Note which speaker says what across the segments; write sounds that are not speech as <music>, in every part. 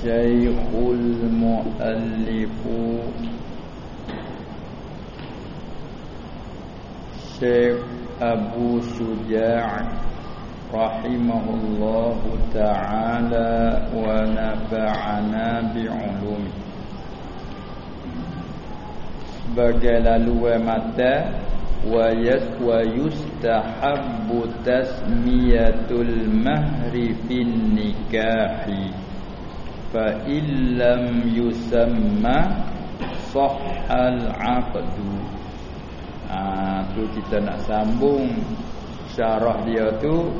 Speaker 1: الشيخ المؤلف شيخ أبو شجاع رحمه الله تعالى ونفعنا بعلومه sebagai laluan mata wa yas wa yustahabbu tasmiyatul mahri fin nikahi fa illam yusamma sahhal aqdu. Ah tu kita nak sambung syarah dia tu.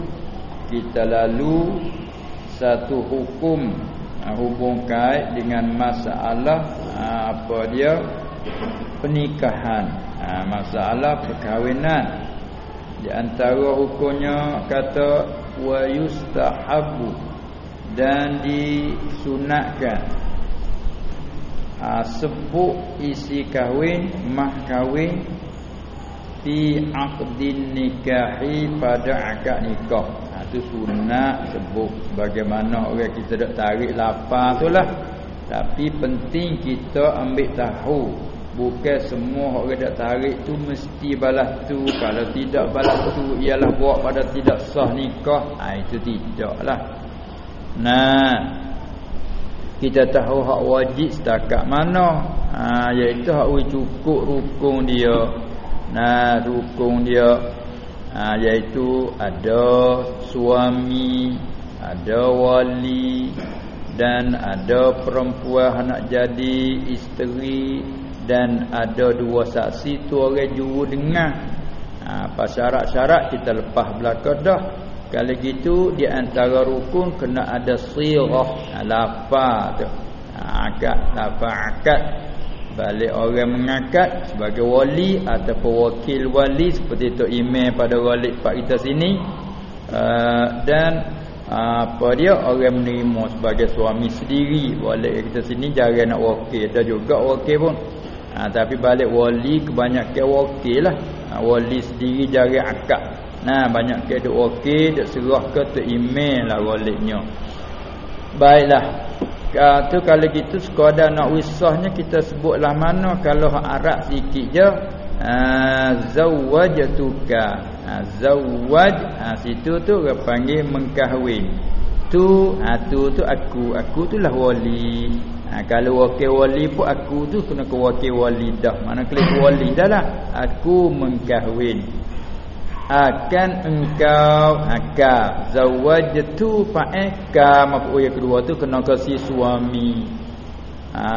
Speaker 1: Kita lalu satu hukum ha, hubung kait dengan masalah ha, apa dia? Pernikahan ha, masalah perkahwinan. Di antara hukumnya kata wa yustahabu dan disunatkan ha, sebut isi kahwin mah kahwin fi aqdin nikahi pada akad nikah ha, tu sunat sebut bagaimana orang kita dak tarik lapar tu lah tapi penting kita ambil tahu Bukan semua orang dak tarik tu mesti balas tu. Kalau tidak balas tu ialah buat pada tidak sah nikah. Ha, itu tidaklah. Nah. Kita tahu hak wajib setakat mana. Ha, iaitu hak cukup rukun dia. Nah, rukun dia. Ha, iaitu ada suami. Ada wali. Dan ada perempuan nak jadi isteri dan ada dua saksi tu orang juru dengar ha, apa syarat-syarat kita lepas belakang dah kalau gitu di antara rukun kena ada sirah. Ha, lafaz tu. Ha, akad lafaz akad. Balik orang mengakad sebagai wali ataupun wakil wali seperti tu email pada wali pak kita sini. Uh, dan apa dia orang menerima sebagai suami sendiri. Wali kita sini jarang nak wakil. Ada juga wakil pun. Ha, Tapi balik wali kebanyakan wakil lah. Ha, Wali sendiri jari akak Nah banyak ke duk wakil Duk serah ke tu email lah walinya Baiklah ha, tu kalau gitu sekadar nak wisahnya kita sebutlah mana kalau Arab sikit je ha, zawajatuka ha, zawaj ha, situ tu orang panggil mengkahwin tu ha, tu tu aku aku tu lah wali Ha, kalau wakil wali pun aku tu kena ke wakil wali dah. Mana klik wali dah lah. Aku mengkahwin. Akan engkau akal. Zawajatu fa'eka. Maka yang kedua tu kena kasih suami. Ha,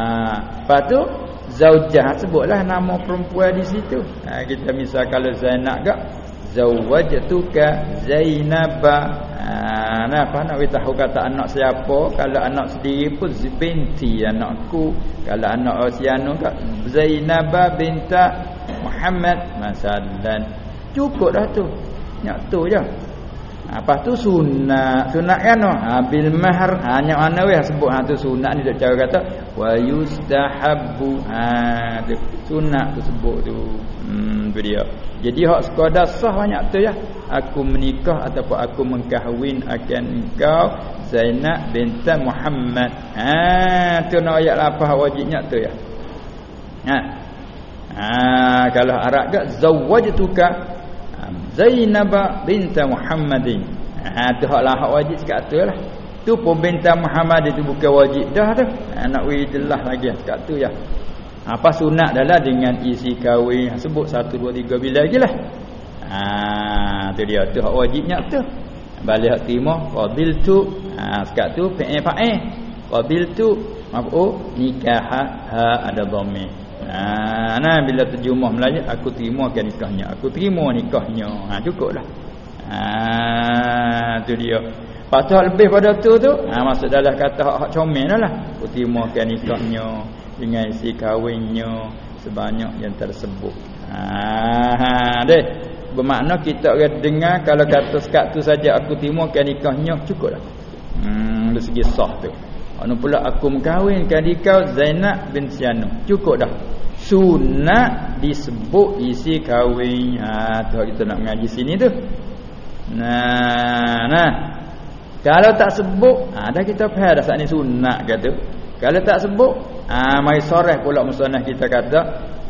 Speaker 1: lepas tu. Zawjah sebutlah nama perempuan di situ. Ha, kita misal kalau Zainab kak. Zawajatuka Zainabah Ha, nah, apa nak tahu kata anak siapa? Kalau anak sendiri pun binti anakku. Kalau anak Osiano kat Zainab binta Muhammad masalan. Cukup dah tu. Nyak tu je. Lepas tu sunat. Sunat kan? Ha, bil mahar. Ha, nyak mana weh sebut ha, tu sunat ni. Dia cara kata. Wa yustahabbu. Ha, tu. Sunat tu sebut tu. Hmm, dia. Jadi hak sekadar sah banyak tu ya. Aku menikah ataupun aku mengkahwin akan engkau Zainab binti Muhammad. Ha tu nak ayat lapah wajibnya tu ya. Ha. Ha kalau Arab ke zawajtuka Zainab binti Muhammadin. Ha tu hak lah hak wajib sekat tu lah. Tu pun binti Muhammad itu bukan wajib dah tu. Ha, nak jelas lagi sekat tu ya. Apa sunat adalah dengan isi kahwin sebut satu dua tiga bila lagi lah. Ha tu dia tu hak wajibnya tu. Balik hak terima qabil tu ha sekat tu fa'il fa'il. Qabil tu mafu nikah ha ada dhamir. Ha nah bila terjemah Melayu aku terima kan nikahnya. Aku terima nikahnya. Ha cukuplah. Ha tu dia. Patut lebih pada tu tu. Ha maksud dalam kata hak-hak comel lah. Aku terima kan nikahnya dengan isi kahwinnya sebanyak yang tersebut. Ha deh. Bermakna kita orang dengar kalau kata sekat tu saja aku timurkan nikahnya cukuplah. Hmm dari segi sah tu. Anu pula aku mengkahwinkan dikau Zainab bin Sianu. Cukup dah. Sunat disebut isi kahwin. Ha tu kita nak mengaji sini tu. Nah, nah. Kalau tak sebut, ha, dah kita faham dah saat ni sunat kata. Kalau tak sebut, ha, mai soreh pula musannah kita kata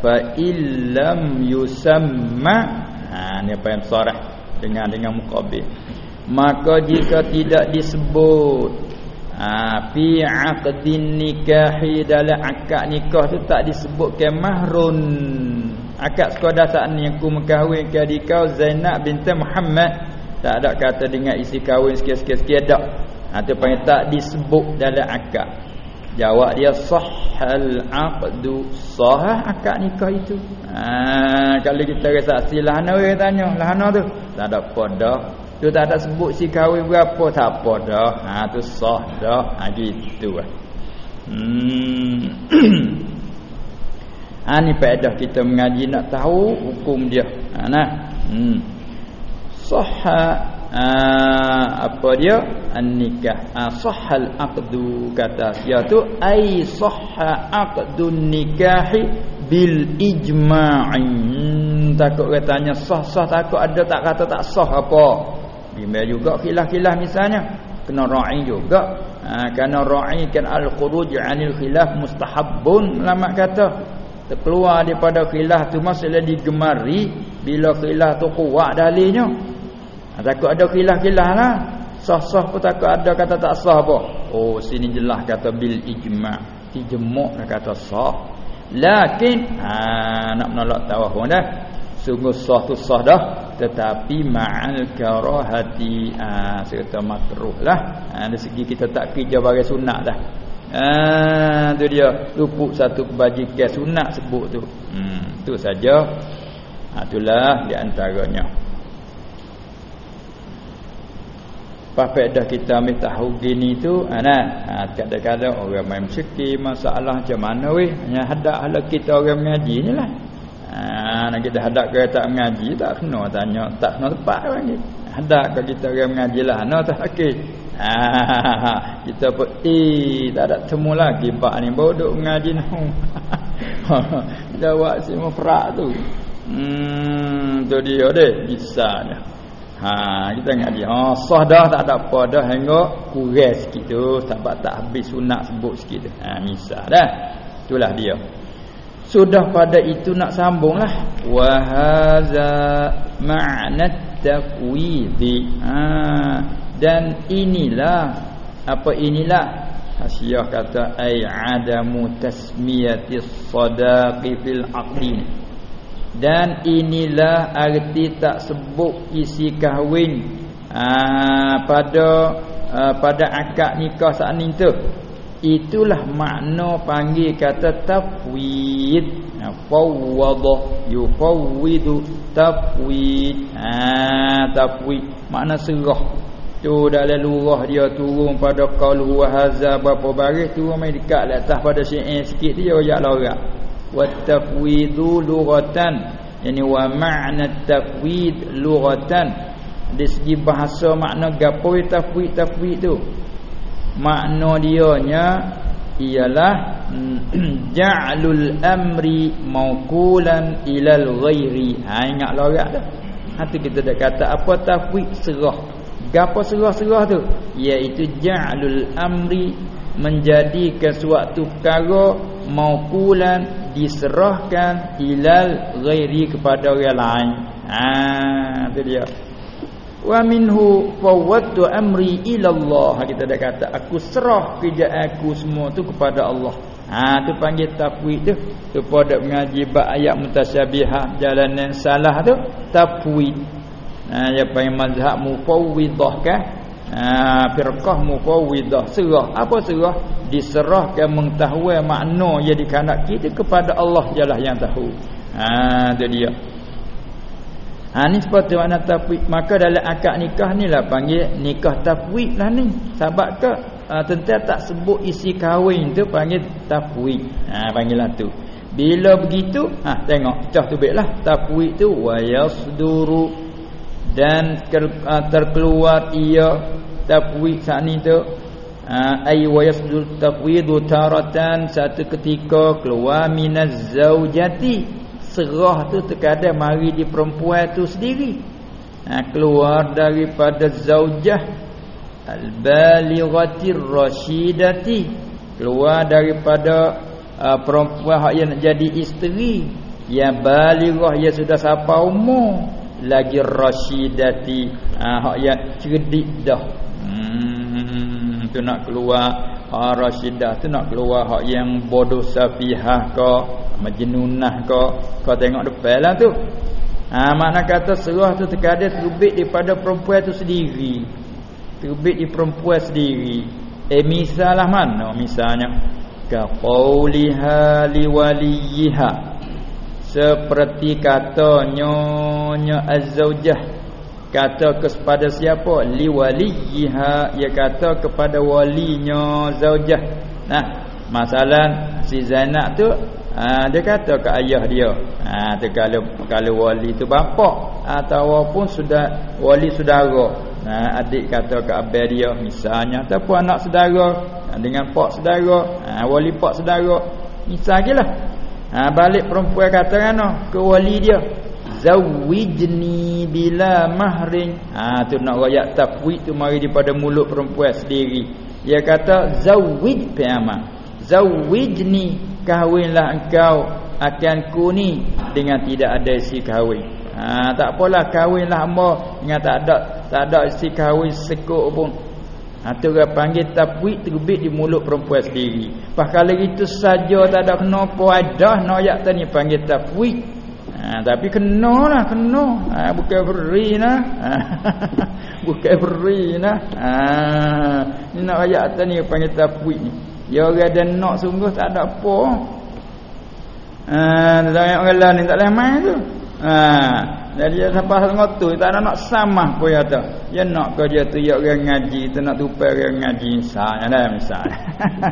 Speaker 1: fa illam yusamma ha ni apa yang soreh dengan dengan muqabil maka jika tidak disebut ha fi aqdin nikahi dalam akad nikah tu tak disebutkan mahrun. Akad sekadar saat ni. Aku mengkahwinkan di kau Zainab binti Muhammad. Tak ada kata dengan isi kahwin sikit-sikit tak. Ha tu panggil tak disebut dalam akad. Jawab dia sahhal aqdu. Sah akad nikah itu. Ha kalau kita resaksi lahana orang tanya lahana tu. Tak ada apa dah tu tak ada sebut si kahwin berapa tak apa dah. Ha tu sah dah. Ha gitu lah. Hmm. <clears throat> Ha ni faedah kita mengaji nak tahu hukum dia. Ha nah. Hmm. Sahha ha, apa dia? An-nikah. Ha, sahhal aqdu kata iaitu ai sahha aqdun nikahi bil ijma'i. Hmm, takut katanya sah-sah takut ada tak kata tak sah apa bimbang juga khilaf-khilaf misalnya. Kena ra'i juga. Ha, kerana ra'i kan al-khuruj 'anil khilaf mustahabbun lama kata. Terkeluar daripada khilaf tu masalah digemari bila khilaf tu kuat dalilnya ha, takut ada khilaf-khilaf lah. Sah-sah pun takut ada kata tak sah apa oh sini jelas kata bil ijma' dijemuk kata sah. Lakin ha, nak menolak tawahun dah. Sungguh sah tu sah dah tetapi ma'al karahati ha, serta makruh lah ha, dari segi kita tak kerja bagi sunat dah Ah, tu dia luput satu kebajikan sunat sebut tu. Hmm, tu saja. Ha, itulah di antaranya. Apa faedah kita ambil tahu gini tu? Ha, nah, ha, kadang-kadang orang main masalah macam mana weh? Hanya hadap kita orang mengaji ni lah. Ha, nak kita hadap ke tak mengaji tak kena tanya, tak kena tepat lagi. Hadap ke kita orang mengaji lah, no tak okey. Ah, <laughs> kita pun eh tak ada temu lagi pak ni bodoh mengaji <laughs> noh. <laughs> Jawab si mufrad tu. Hmm tu dia deh bisa dah. Ha kita ngaji. Ha sah dah tak ada apa dah hingga kurang sikit tu sebab tak habis sunat sebut sikit tu. Ha misal dah. Itulah dia. Sudah pada itu nak sambunglah. Wa hadza ma'na taqwidi. Ha. Dan inilah apa inilah? Hasiah kata ai adamu tasmiyati sadaqi fil aqdi. Dan inilah arti tak sebut isi kahwin. Aa, pada aa, pada akad nikah saat ni tu itulah makna panggil kata tafwid. Fawwada yufawwidu tafwid. Ah tafwid. Makna serah. Tu dalam lurah dia turun pada qaul huwa hadza berapa baris turun mai dekat lah atas pada syi'in sikit dia ayat lorak wa tafwidu lughatan yani wa ma'na tafwid lughatan dari segi bahasa makna gapo tafwid tafwid tu makna dianya ialah <clears throat> ja'lul amri mauqulan ilal ghairi ha ingat lorak dah Hati kita dah kata apa tafwid serah Gapo serah-serah tu? Iaitu ja'lul amri menjadikan suatu perkara mauqulan diserahkan ilal ghairi kepada orang lain. Ha, tu dia. Wa minhu fawwadtu amri ila Allah. Kita dah kata aku serah kerja aku semua tu kepada Allah. Ha tu panggil tafwid tu. Tu pada mengaji bab ayat mutasyabihat jalan yang salah tu tafwid ha, dia panggil mazhab mufawwidah kan? Ha, firqah mufawwidah serah. Apa serah? Diserahkan mengetahui makna yang dikanak kita kepada Allah jelah yang tahu. Ha tu dia ha ni seperti makna tafwid. Maka dalam akad nikah ni lah panggil nikah tafwid lah ni. Sebab ke? Ha, tentang tak sebut isi kahwin tu panggil tafwid. Ha panggilan tu. Bila begitu ha tengok cah tu baiklah. Tafwid tu wayasduru dan ah, terkeluar ia tafwid saat ni tu. Ah, ay wa yasdul tafwid taratan. Satu ketika keluar minaz zaujati serah tu terkadang mari di perempuan tu sendiri. Ha, keluar daripada zaujah al-balighatir rasyidati keluar daripada uh, perempuan hak yang nak jadi isteri. Yang balighah yang sudah sampai umur. Lagi rasyidati uh, hak yang cerdik dah. Hmm tu nak keluar. Hak rasyidah tu nak keluar hak yang bodoh safihah ke majnunah ke kau tengok depan lah tu. Ha, makna kata serah tu terkadang terbit daripada perempuan tu sendiri. Terbit di perempuan sendiri. Eh misalah mana misalnya? Ka qauliha liwaliha seperti kata nyonya azzaujah kata kepada siapa? Liwaliha ia kata kepada walinya zaujah nah masalah si Zainab tu ha, dia kata ke ayah dia ha, tu kalau kalau wali tu bapa ataupun sudah wali saudara Ha, adik kata ke abang dia misalnya ataupun anak saudara ha, dengan pak saudara, ha, wali pak saudara. Misal lah. Ha, balik perempuan kata kan ke wali dia. Zawijni bila mahrin. Ha tu nak royak tafwid tu mari daripada mulut perempuan sendiri. Dia kata zawij piyama. Zawijni kahwinlah engkau akan ku ni dengan tidak ada si kahwin. Ha tak apalah kahwinlah hamba dengan tak ada tak ada si kahwin sekok pun. Ha tu orang panggil tafwid terbit di mulut perempuan sendiri. Pas kalau itu saja tak ada kenapa ada nak ayat tadi panggil tafwid. Ha tapi kenalah kena. Ha bukan free nah. Ha, <laughs> bukan free nah. Ha ni nak ayat tadi panggil tafwid ni. Dia orang ada nak sungguh tak ada apa. Ha dah orang lain tak leh main tu. Ha, jadi dia sangat tu tak ada nak samah pun ya tu. Dia nak ke dia tu ya orang ngaji, tu nak tupai orang ngaji misalnya dah misalnya.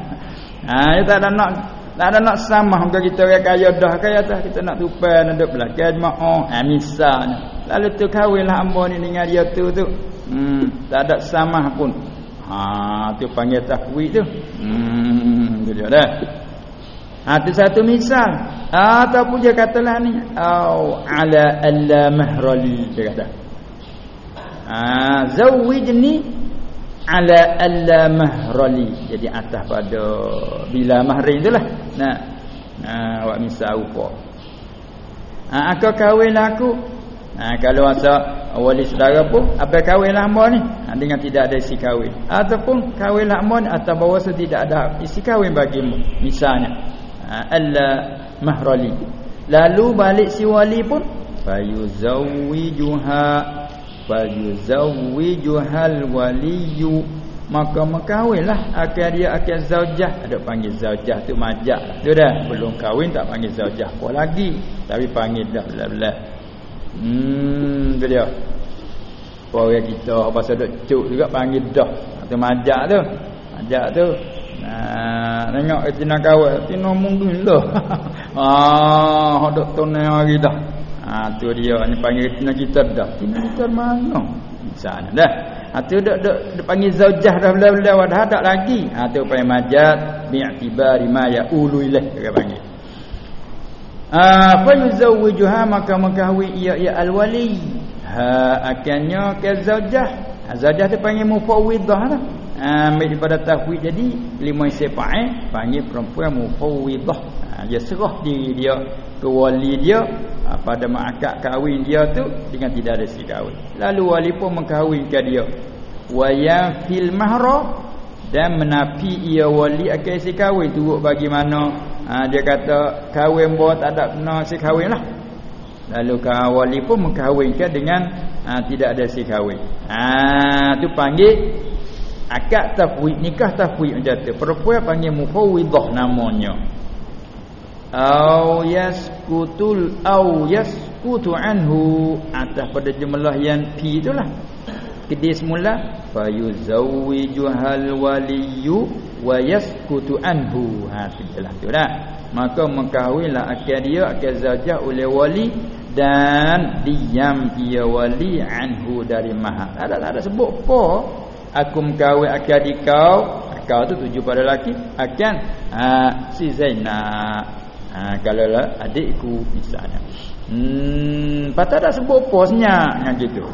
Speaker 1: <laughs> ha, dia tak ada nak tak ada nak samah muka kita orang kaya dah kaya tu kita nak tupai nak duduk belakang jemaah. Ha, misalnya. Lalu tu kahwinlah hamba ni dengan dia tu tu. Hmm, tak ada samah pun. Ha, tu panggil takwid tu. Hmm, tu dia dah. Ha tu satu misal. Ha, ataupun dia katalah ni au ala alla mahrali dia kata. Ha zawijni ala alla mahrali. Jadi atas pada bila mahrin itulah. Nah. Ha awak misal upa. Ha aku kahwinlah aku. Ha kalau masa wali saudara pun apa kahwinlah hamba ni? Ha, dengan tidak ada isi kahwin. Ataupun kahwinlah hamba ni atau bahawa tidak ada isi kahwin bagimu misalnya. Ha, alla mahrali. Lalu balik si wali pun fayuzawwijuha fayuzawwijuhal waliyu. Maka mengkahwinlah akan dia akan zaujah. Ada panggil zaujah tu majak tu dah belum kahwin tak panggil zaujah apa lagi. Tapi panggil dah belah-belah hmm tu dia orang kita pasal duk cuk juga panggil dah tu majak tu majak tu Nah, tengok tina kawal, tina mungkin lah. <laughs> ah, hodok tunai hari dah. Ah, tu dia ni panggil tina kita dah. Tina kita mana? Misalnya dah. Ah, tu dak dak panggil zaujah dah bela-bela dah tak lagi. Ah, tu panggil majat bi'tibari ma ya ulu ilaih dia panggil. Ah, fa yuzawwijuha maka mengkahwi ia ia al-wali. Ha akannya ke zaujah. Ah, zaujah tu panggil mufawwidah lah. Ambil daripada tafwid jadi lima sifaat panggil perempuan mufawwidah. Ha, dia serah diri dia ke wali dia. Ha, pada makak kahwin dia tu dengan tidak ada si kahwin. Lalu wali pun mengkahwinkan dia. Wa ya fil mahra dan menapi ia wali akan si kahwin. Turut bagi mana ha, dia kata kahwin buat tak ada kena si kahwin lah. Lalu wali pun mengkahwinkan dengan ha, tidak ada si kahwin. Ha, tu panggil akad tafwid nikah tafwid macam tu. Perempuan panggil mufawwidah namanya. Au yaskutul au yaskutu anhu. Atas pada jumlah yang pi itulah kedis semula fayuzawwijuhal waliyyu wa yaskutu anhu. Ha jelas tu dah. Maka mengkahwinlah akad dia akad zajah oleh wali dan diam ia wali anhu dari mahar. Ada ada sebut apa aku mengkawin akan dikau kau. Tu tuju pada lelaki. Akan ha, si Zainab. Ha, kalau lah adikku misalnya hmm patah dah sebut posnya yang gitu.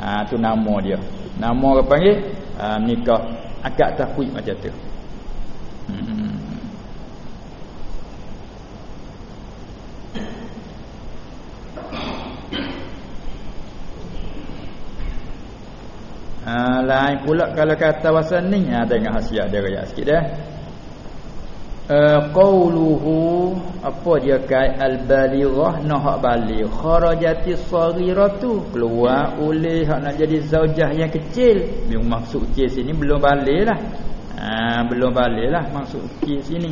Speaker 1: Ha tu nama dia. Nama orang panggil ha, nikah. Akad tafwid macam tu Ha, lain pula kalau kata bahasa ni ha, tengok hasiah dia raya sikit dah. Uh, qawluhu apa dia kai al-balighah nah hak baligh kharajati saghiratu keluar oleh hak nak jadi zaujah yang kecil. Memang maksud kecil sini belum balik lah. Ha, belum balik lah maksud kecil sini.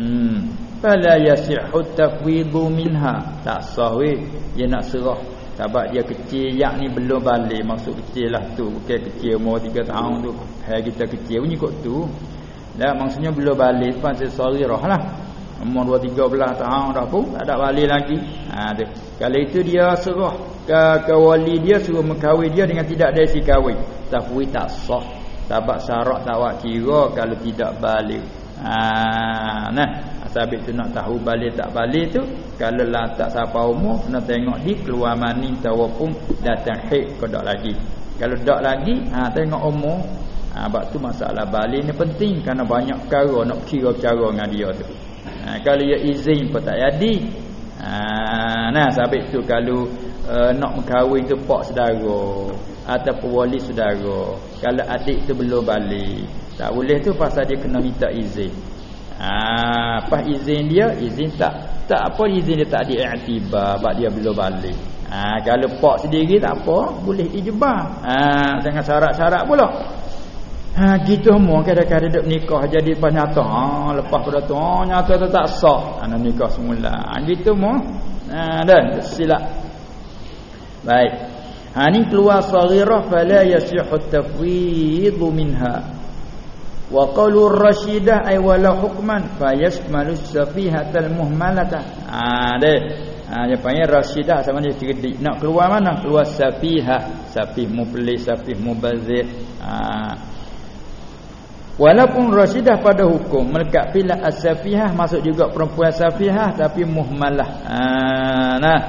Speaker 1: Hmm. Fala yasihu tafwidu minha. Tak sah weh. Dia nak serah sebab dia kecil Yang ni belum balik. Maksud kecil lah tu. Bukan kecil umur 3 tahun tu. Hai kita kecil punya kot tu. Dah maksudnya belum balik Sebab saya sorry roh lah. Umur 2 13 tahun dah pun Tak ada balik lagi. Ha, tu. Kalau itu dia serah ke, ke wali dia Suruh mengkahwin dia Dengan tidak ada si kahwin. Tapi tak sah. Sebab syarat tak kira Kalau tidak balik. Ha, Nah Sabit tu nak tahu balik tak balik tu Kalau lah tak siapa umur Nak tengok di keluar mani Tawapun datang hek ke tak lagi. Kalau tak lagi ha, Tengok umur ha, Sebab tu masalah balik ni penting Kerana banyak perkara nak kira cara dengan dia tu. Ha, Kalau dia izin pun tak jadi ha, Nah sabit tu kalau uh, Nak berkahwin tu pak saudara Ataupun wali saudara Kalau adik tu belum balik Tak boleh tu pasal dia kena minta izin Apa izin dia? Izin tak tak apa izin dia tak diiktibar sebab dia belum balik. Ha, kalau pak sendiri tak apa, boleh ijbah. Ha, dengan syarat-syarat pula. Ha, gitu semua kadang-kadang duduk nikah jadi pas nyata. Ha, lepas pada tu, ha, nyata tu tak sah. Ha, nikah semula. Ha, gitu semua. Ha, dan silap. Baik. Ha, ni keluar saghirah fala yasihu tafwidhu minha wa qawlu rasyidah ay wala hukman fa yashmalu safihatal muhmalata ah deh ah dia panggil rasyidah sama dia cerdik nak keluar mana? Keluar safihah. Safih mubli safih mubazir. Ah walaupun rasyidah pada hukum melekat pila as-safihah masuk juga perempuan safihah tapi muhmalah. Ah nah.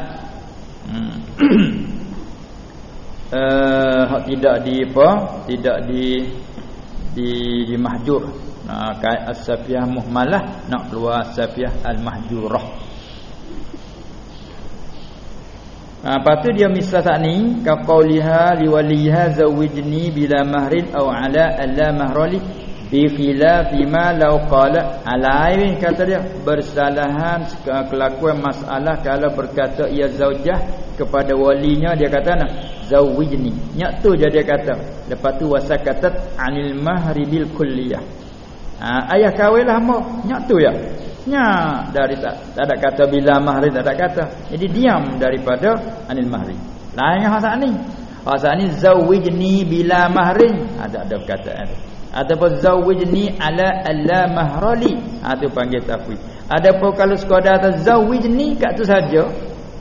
Speaker 1: Hmm. <coughs> uh, tidak di apa? Tidak di di di mahjur. Nah kai as-safiyah muhmalah nak keluar as-safiyah al-mahjurah. Ha, lepas tu dia misal saat ni Kaqauliha liwaliha zawijni bila mahrin Aw ala alla mahrali Bi khilafi ma law qala. Alain kata dia Bersalahan kelakuan masalah Kalau berkata ia zaujah Kepada walinya dia kata nak zawijni nyak tu je dia kata. Lepas tu wasakatat anil mahri bil kulliyah. Ha, ayah kahwinlah mak. Nyak tu ya. Nyak. Dari tak, tak ada kata bila mahri tak ada kata. Jadi diam daripada anil mahri. Lain yang hasa ni. Hasa ni zawijni bila mahrin ada ada perkataan ataupun zawijni ala alla mahrali ha tu panggil tafwid. Adapun kalau sekadar zawijni kat tu saja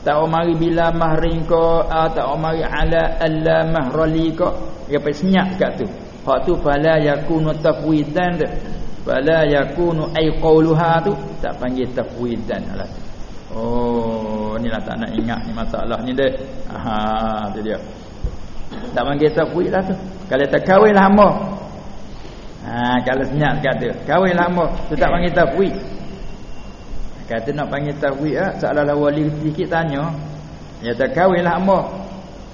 Speaker 1: tak mari bila mahrin ko uh, tak mari ala alla mahrali ko dia pergi senyap kat tu. Hak tu fala yakunu tafwidan fala yakunu ay qawluha tu. Tak panggil tafwidan lah. Oh ni lah tak nak ingat ni masalah ni deh ha tu dia. Tak panggil tafwid lah tu. Kalau tak kahwin lama. Ha kalau senyap kat tu. Kahwin lama tu tak panggil tafwid Kata nak panggil tahwid ah, seolah-olah wali sedikit tanya. Ya tak kahwinlah hamba.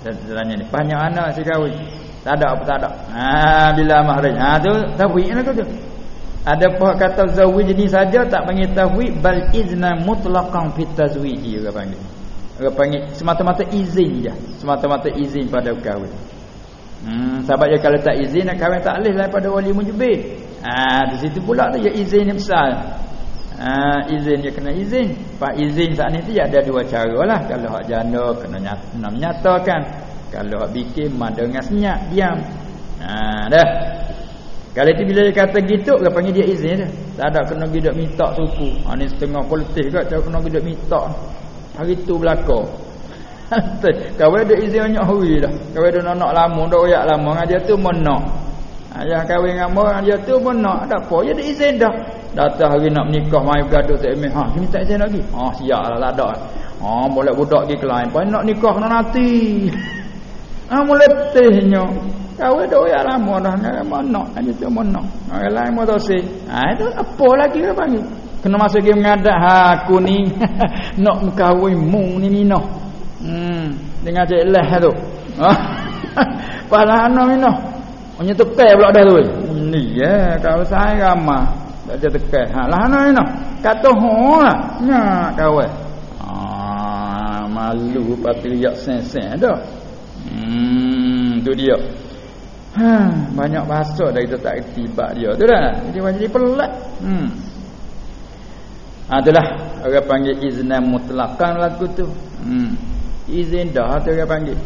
Speaker 1: Tanya ni, banyak anak si kahwin. Tak ada apa tak ada. Ha bila mahrim. Ha tu tahwid lah tu. Ada apa kata zawij ni saja tak panggil tahwid bal izna mutlaqan fit tazwij dia panggil. Dia panggil semata-mata izin je. Semata-mata izin pada kahwin. Hmm, sebabnya kalau tak izin nak kahwin tak leh daripada wali mujbir. Ha di situ pula tu ya izin ni besar ha, izin dia kena izin. Pak izin saat ni ya ada dua cara lah. Kalau hak janda kena nyata, nak menyatakan. Kalau hak bikin mah dengan senyap diam. Ha, dah. Kalau itu bila dia kata gitu dia panggil dia izin dah tak ada kena gidak minta suku. Ha, ni setengah politik kat cara kena gidak minta. Hari tu belakang <laughs> Kau ada izin banyak hari dah. Kau ada nak lama Dah royak lama. Dengan dia tu menak Ayah kahwin dengan orang Dia tu menak Tak apa Dia ada izin dah Datang hari nak menikah mai bergaduh tak emeh. Ha, tak izin lagi. Ha, siaplah lah dak. Ha, boleh budak pergi ke lain. Pai nak nikah kena nanti. Ha, mulai tehnya. Kau dah ya lama dah mana hanya tu mana. Orang lain mau dosa. Ha itu apa lagi dia panggil? Kena masuk dia mengadak ha aku ni <laughs> nak mengkahwin mu ni minah. Hmm dengan cek leh tu. Ha. Minah. Hanya tekai pula dah tu. Ni ya kalau saya ramah. Tak ada tekai. Ha lah ana minah. Kata ho lah. Nya kawan. Ah malu pati lihat sen-sen dah. Hmm tu dia. Ha, banyak bahasa dah kita tak reti bab dia tu dah. Jadi macam jadi pelat. Hmm. Adalah orang panggil iznan mutlaqan lagu tu. Hmm. Izin dah tu orang panggil.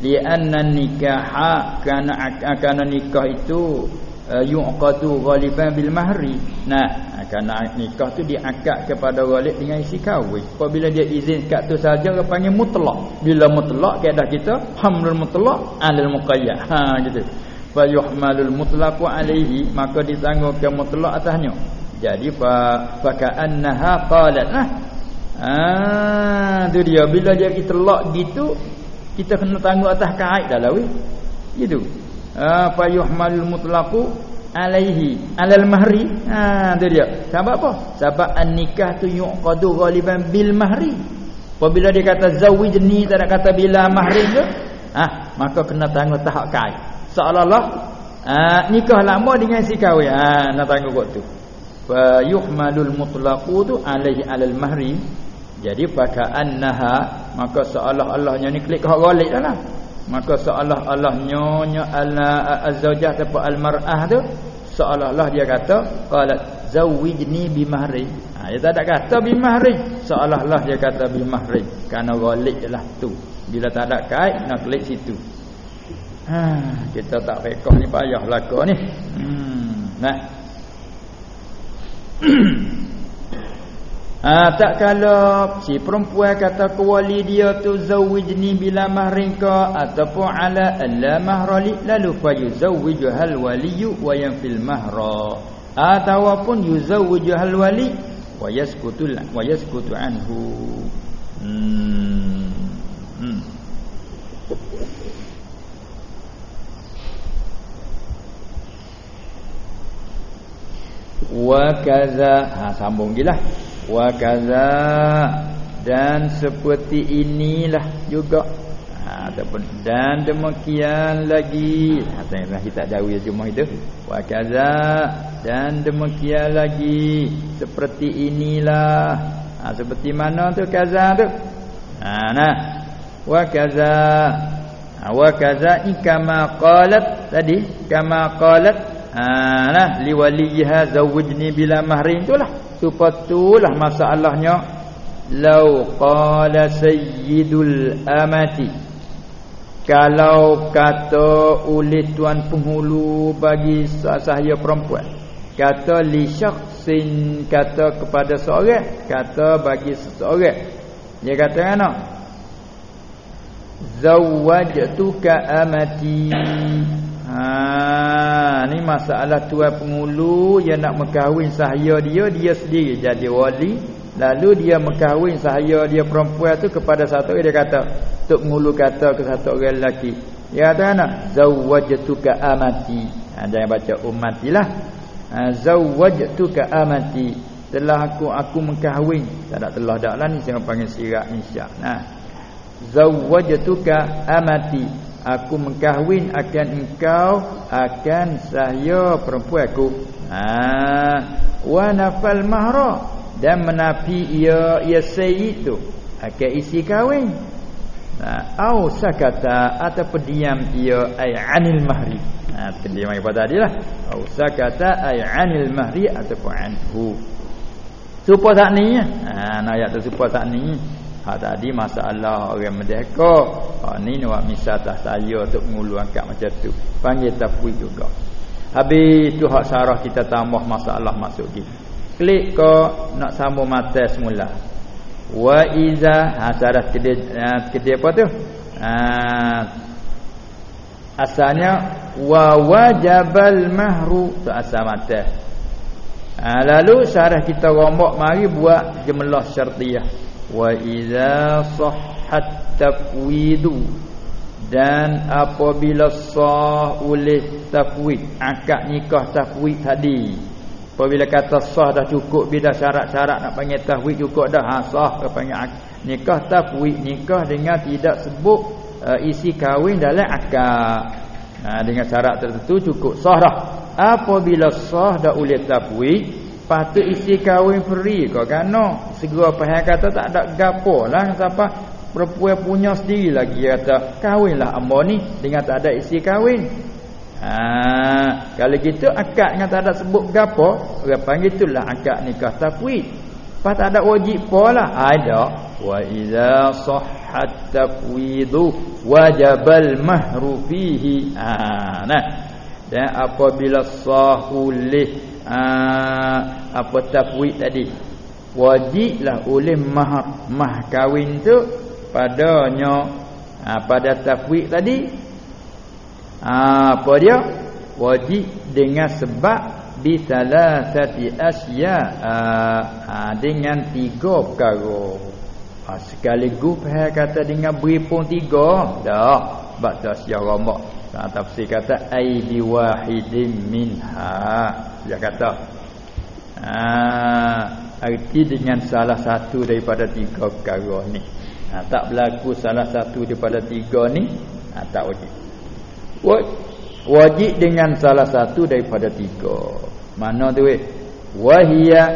Speaker 1: Li anna nikaha kana kana nikah itu uh, yuqadu ghaliban bil mahri. Nah, kana nikah tu diakad kepada ghalib dengan isi kahwin. Apabila dia izin kat tu saja orang panggil mutlaq. Bila mutlaq kaedah kita hamlul mutlaq alal muqayyad. Ha gitu. Fa yuhmalul mutlaqu alaihi maka ditangguhkan mutlaq atasnya. Jadi fa faka'annaha qalat lah. Ah, tu dia bila dia kita lock gitu kita kena tangguh atas kaid dah lah weh. Gitu. Fa yuhmalul mutlaqu alaihi alal mahri. Ah tu dia. Sebab apa? Sebab an-nikah tu yuqadu ghaliban bil mahri. Apabila dia kata zawijni tak ada kata bila mahri tu, ah maka kena tangguh tahap kaid. Seolah-olah ah nikah lama dengan si kahwin. Ah nak tangguh kok tu fa yuhmalul mutlaqu tu alaihi alal mahri jadi pada annaha maka seolah-olahnya ni klik hak lah maka seolah-olahnya nya ala azwajah atau almar'ah tu seolah-olah dia kata qalat zawijni bi mahri ha, dia tak ada kata bi mahri seolah-olah dia kata bi mahri kerana lah tu. Bila tak ada kait nak klik situ. Ha, kita tak rekoh ni payah belaka ni. Hmm, nah <clears throat> Ah tak kalau si perempuan kata ke wali dia tu zawijni bila mahrin ka ataupun ala alla mahrali. Lalu fa yuzawwiju hal waliyu wa yanfil mahra. Ataupun yuzawwiju hal wali wa yaskutu wa yaskutu anhu. Hmm. hmm. wa kaza ha sambung gilah wa kaza. Dan seperti inilah juga. Ha ataupun dan demikian lagi. Ha kita jauh ya cuma itu. Wa kaza. Dan demikian lagi. Seperti inilah. Ha seperti mana tu kaza tu? Ha nah. Wa kaza. Ha, wa kaza ikama qalat tadi. Kama qalat. Ha nah. Liwaliha zawwijni bila mahrin itulah supatulah masalahnya. Law qala sayyidul amati. Kalau kata oleh tuan penghulu bagi sahaya perempuan. Kata li syakhsin kata kepada seorang kata bagi seseorang. Dia kata mana zawwajtuka amati Ni masalah tuan pengulu yang nak mengkahwin sahaya dia dia sendiri jadi wali. Lalu dia mengkahwin sahaya dia perempuan tu kepada satu dia kata tok pengulu kata ke satu orang lelaki? Dia kata ana zawwajtuka amati. Ha jangan baca ummatilah ha zawwajtuka amati. Telah aku aku mengkahwin. Tak ada telah dak lah ni saya panggil sirat insya nah. Zawwajtuka amati aku mengkahwin akan engkau akan saya perempuan aku. Ha. Wa nafal mahra. Dan menapi ia ia sayyid tu. Akan isi kahwin. Ha. Au sakata atau diam ia ai anil mahri. Ha diam apa tadi lah. Au sakata ai anil mahri ataupun anhu. Supaya tak ni? Ha nak ayat tu supaya tak ni Ha tadi masalah orang merdeka. Ha ni nak misal tak saya untuk mengulu angkat macam tu. Panggil tafwid juga. Habis tu hak sarah kita tambah masalah masuk gini. Klik ke nak sambung mata semula. Wa iza ha sarah kedai ha, kedai apa tu? Ha asalnya wa wajabal mahru tu asal mata. Ha, lalu syarah kita rombak mari buat jumlah syartiyah wa idza sahhat tafwidu. Dan apabila sah oleh tafwid akad nikah tafwid tadi. Apabila kata sah dah cukup bila syarat-syarat nak panggil tafwid cukup dah ha sah ke panggil nikah tafwid nikah dengan tidak sebut uh, isi kahwin dalam akad. Nah dengan syarat tertentu cukup sah dah. Apabila sah dah oleh tafwid patut isi kahwin free kau kena segera pahal kata tak ada gapo lah siapa perempuan punya sendiri lagi. Kata kahwinlah ambo ni dengan tak ada isi kahwin. Ha kalau gitu akad dengan tak ada sebut gapo orang panggil itulah akad nikah tafwid pas tak ada wajib pola ada wa idza sahhat tafwidu wajabal mahru fihi. Ha nah. Dan apabila sah oleh ha, apa tafwid tadi? Wajiblah oleh mah mah kahwin tu padanya ha, pada tafwid tadi. Ha, apa dia? Wajib dengan sebab bi salasati asya ha, dengan tiga perkara. Ha, sekaligus kata dengan beri pun tiga. Dah sebab tu asya rombak ha, tafsir kata ai bi wahidin minha. Dia kata ha, arti dengan salah satu daripada tiga perkara ni. Ha, tak berlaku salah satu daripada tiga ni ha, tak wajib. Wajib dengan salah satu daripada tiga. Mana tu eh wahia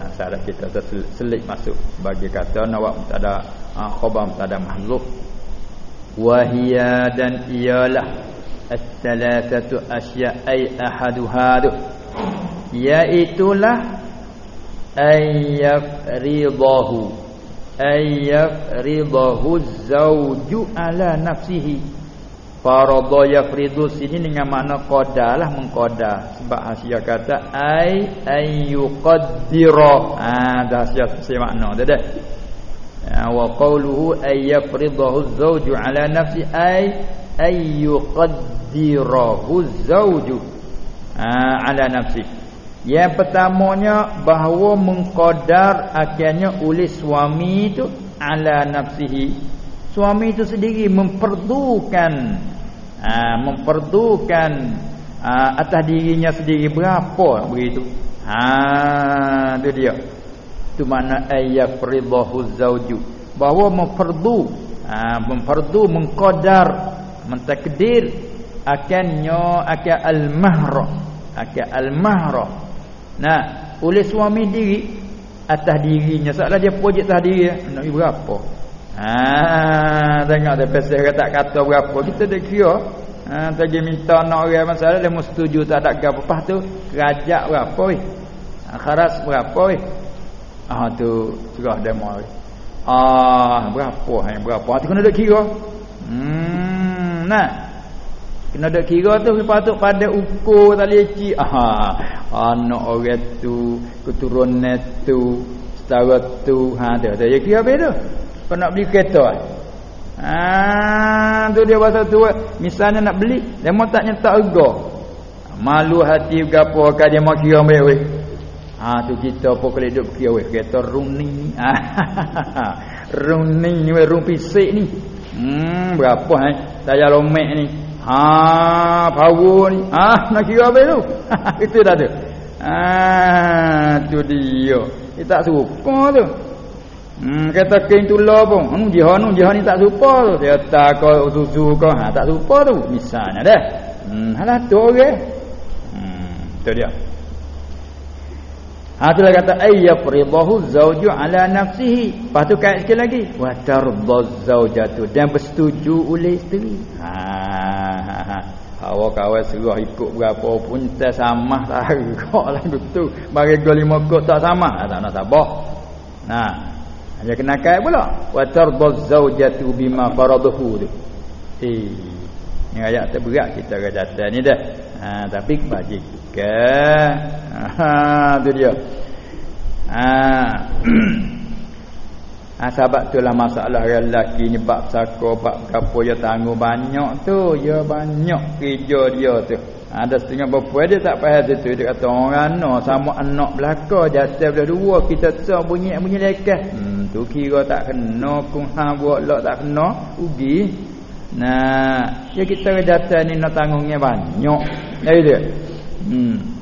Speaker 1: ha, salah kita selit masuk bagi kata nawak ada ha, khabar ada mahzuf. Wahia dan ialah as-salasatu asya ay ahaduha iaitulah ayyafridahu ayyafridahu zawju ala nafsihi. Farada yafridu sini dengan makna qadalah mengqada. Sebab hasia kata ay ayyuqaddira ah dah hasia sesuai makna dah dah. Ya, wa qawluhu ayyafridahu zawju ala nafsi ay ayyuqaddirahu zawju ah ala nafsihi yang pertamanya bahawa mengkodar akhirnya oleh suami itu ala nafsihi. Suami itu sendiri memperdukan ha, memperdukan ha, atas dirinya sendiri berapa begitu. Ha itu dia. Itu makna ayyafridahu zauju. Bahawa memperdu ha, memperdu mengkodar mentakdir akannya akan al-mahrah akan al-mahrah Nah, oleh suami diri atas dirinya. Soalnya dia projek atas diri nak bagi berapa? Ha, tengok dia pasal kata kata berapa. Kita dah kira. Ha, tadi minta nak orang masalah dia mesti setuju tak ada gapo. Lepas tu kerajak berapa weh? Ha, kharas berapa weh? Ah tu surah demo weh. Ah, berapa hai berapa? Ha, tu kena dak kira. Hmm, nah. Kena ada kira tu patut pada ukur tali eci. Aha. Anak orang tu, keturunan tu, setara tu, ha tu. Dia kira tu? Kau nak beli kereta. Ha tu dia bahasa tu. Misalnya nak beli, dia mau tak nyetak harga. Malu hati gapo kan dia mau kira baik weh. Ha tu kita apa kalau duduk kira weh. Kereta running. Ha. <laughs> running ni weh, pisik ni. Hmm berapa eh? Daya lomek ni. Ha, ni. Ah, nak kira apa tu? <laughs> Itu dah tu. Ah, tu dia. Dia tak suka tu. Hmm, kata kain tular pun. Anu jihan nu jihan ni tak suka tu. Dia tak kau susu kau. Ha, tak suka tu. Misalnya dah. Hmm, halah tu orang. Okay? Hmm, tu dia. Ha itulah kata ayyafridahu zawju ala nafsihi. Lepas tu kait sekali lagi wa tardaz zaujatu dan bersetuju oleh isteri. Ha ha ha. Hawa kawan serah ikut berapa pun tak sama tak kok lah betul. Bagi go lima kok tak sama. Tak nak sabar. Nah. Hanya kena kait pula. Wa tardaz zaujatu bima faradahu tu. Eh. Ini ayat terberat kita kata ni dah. Ha tapi bagi ke <laughs> ha tu dia ha <clears throat> ha sebab itulah masalah lelaki ni bab sako bab gapo dia tangguh banyak tu ya banyak kerja dia tu ada setengah perempuan dia tak faham situ dia kata orang no sama anak belaka jatuh belah dua kita tu bunyi bunyi lekas hmm tu kira tak kena kung ha buat lak tak kena ugi Nah, ya kita data ni nak tanggungnya banyak. Ya itu. Hmm.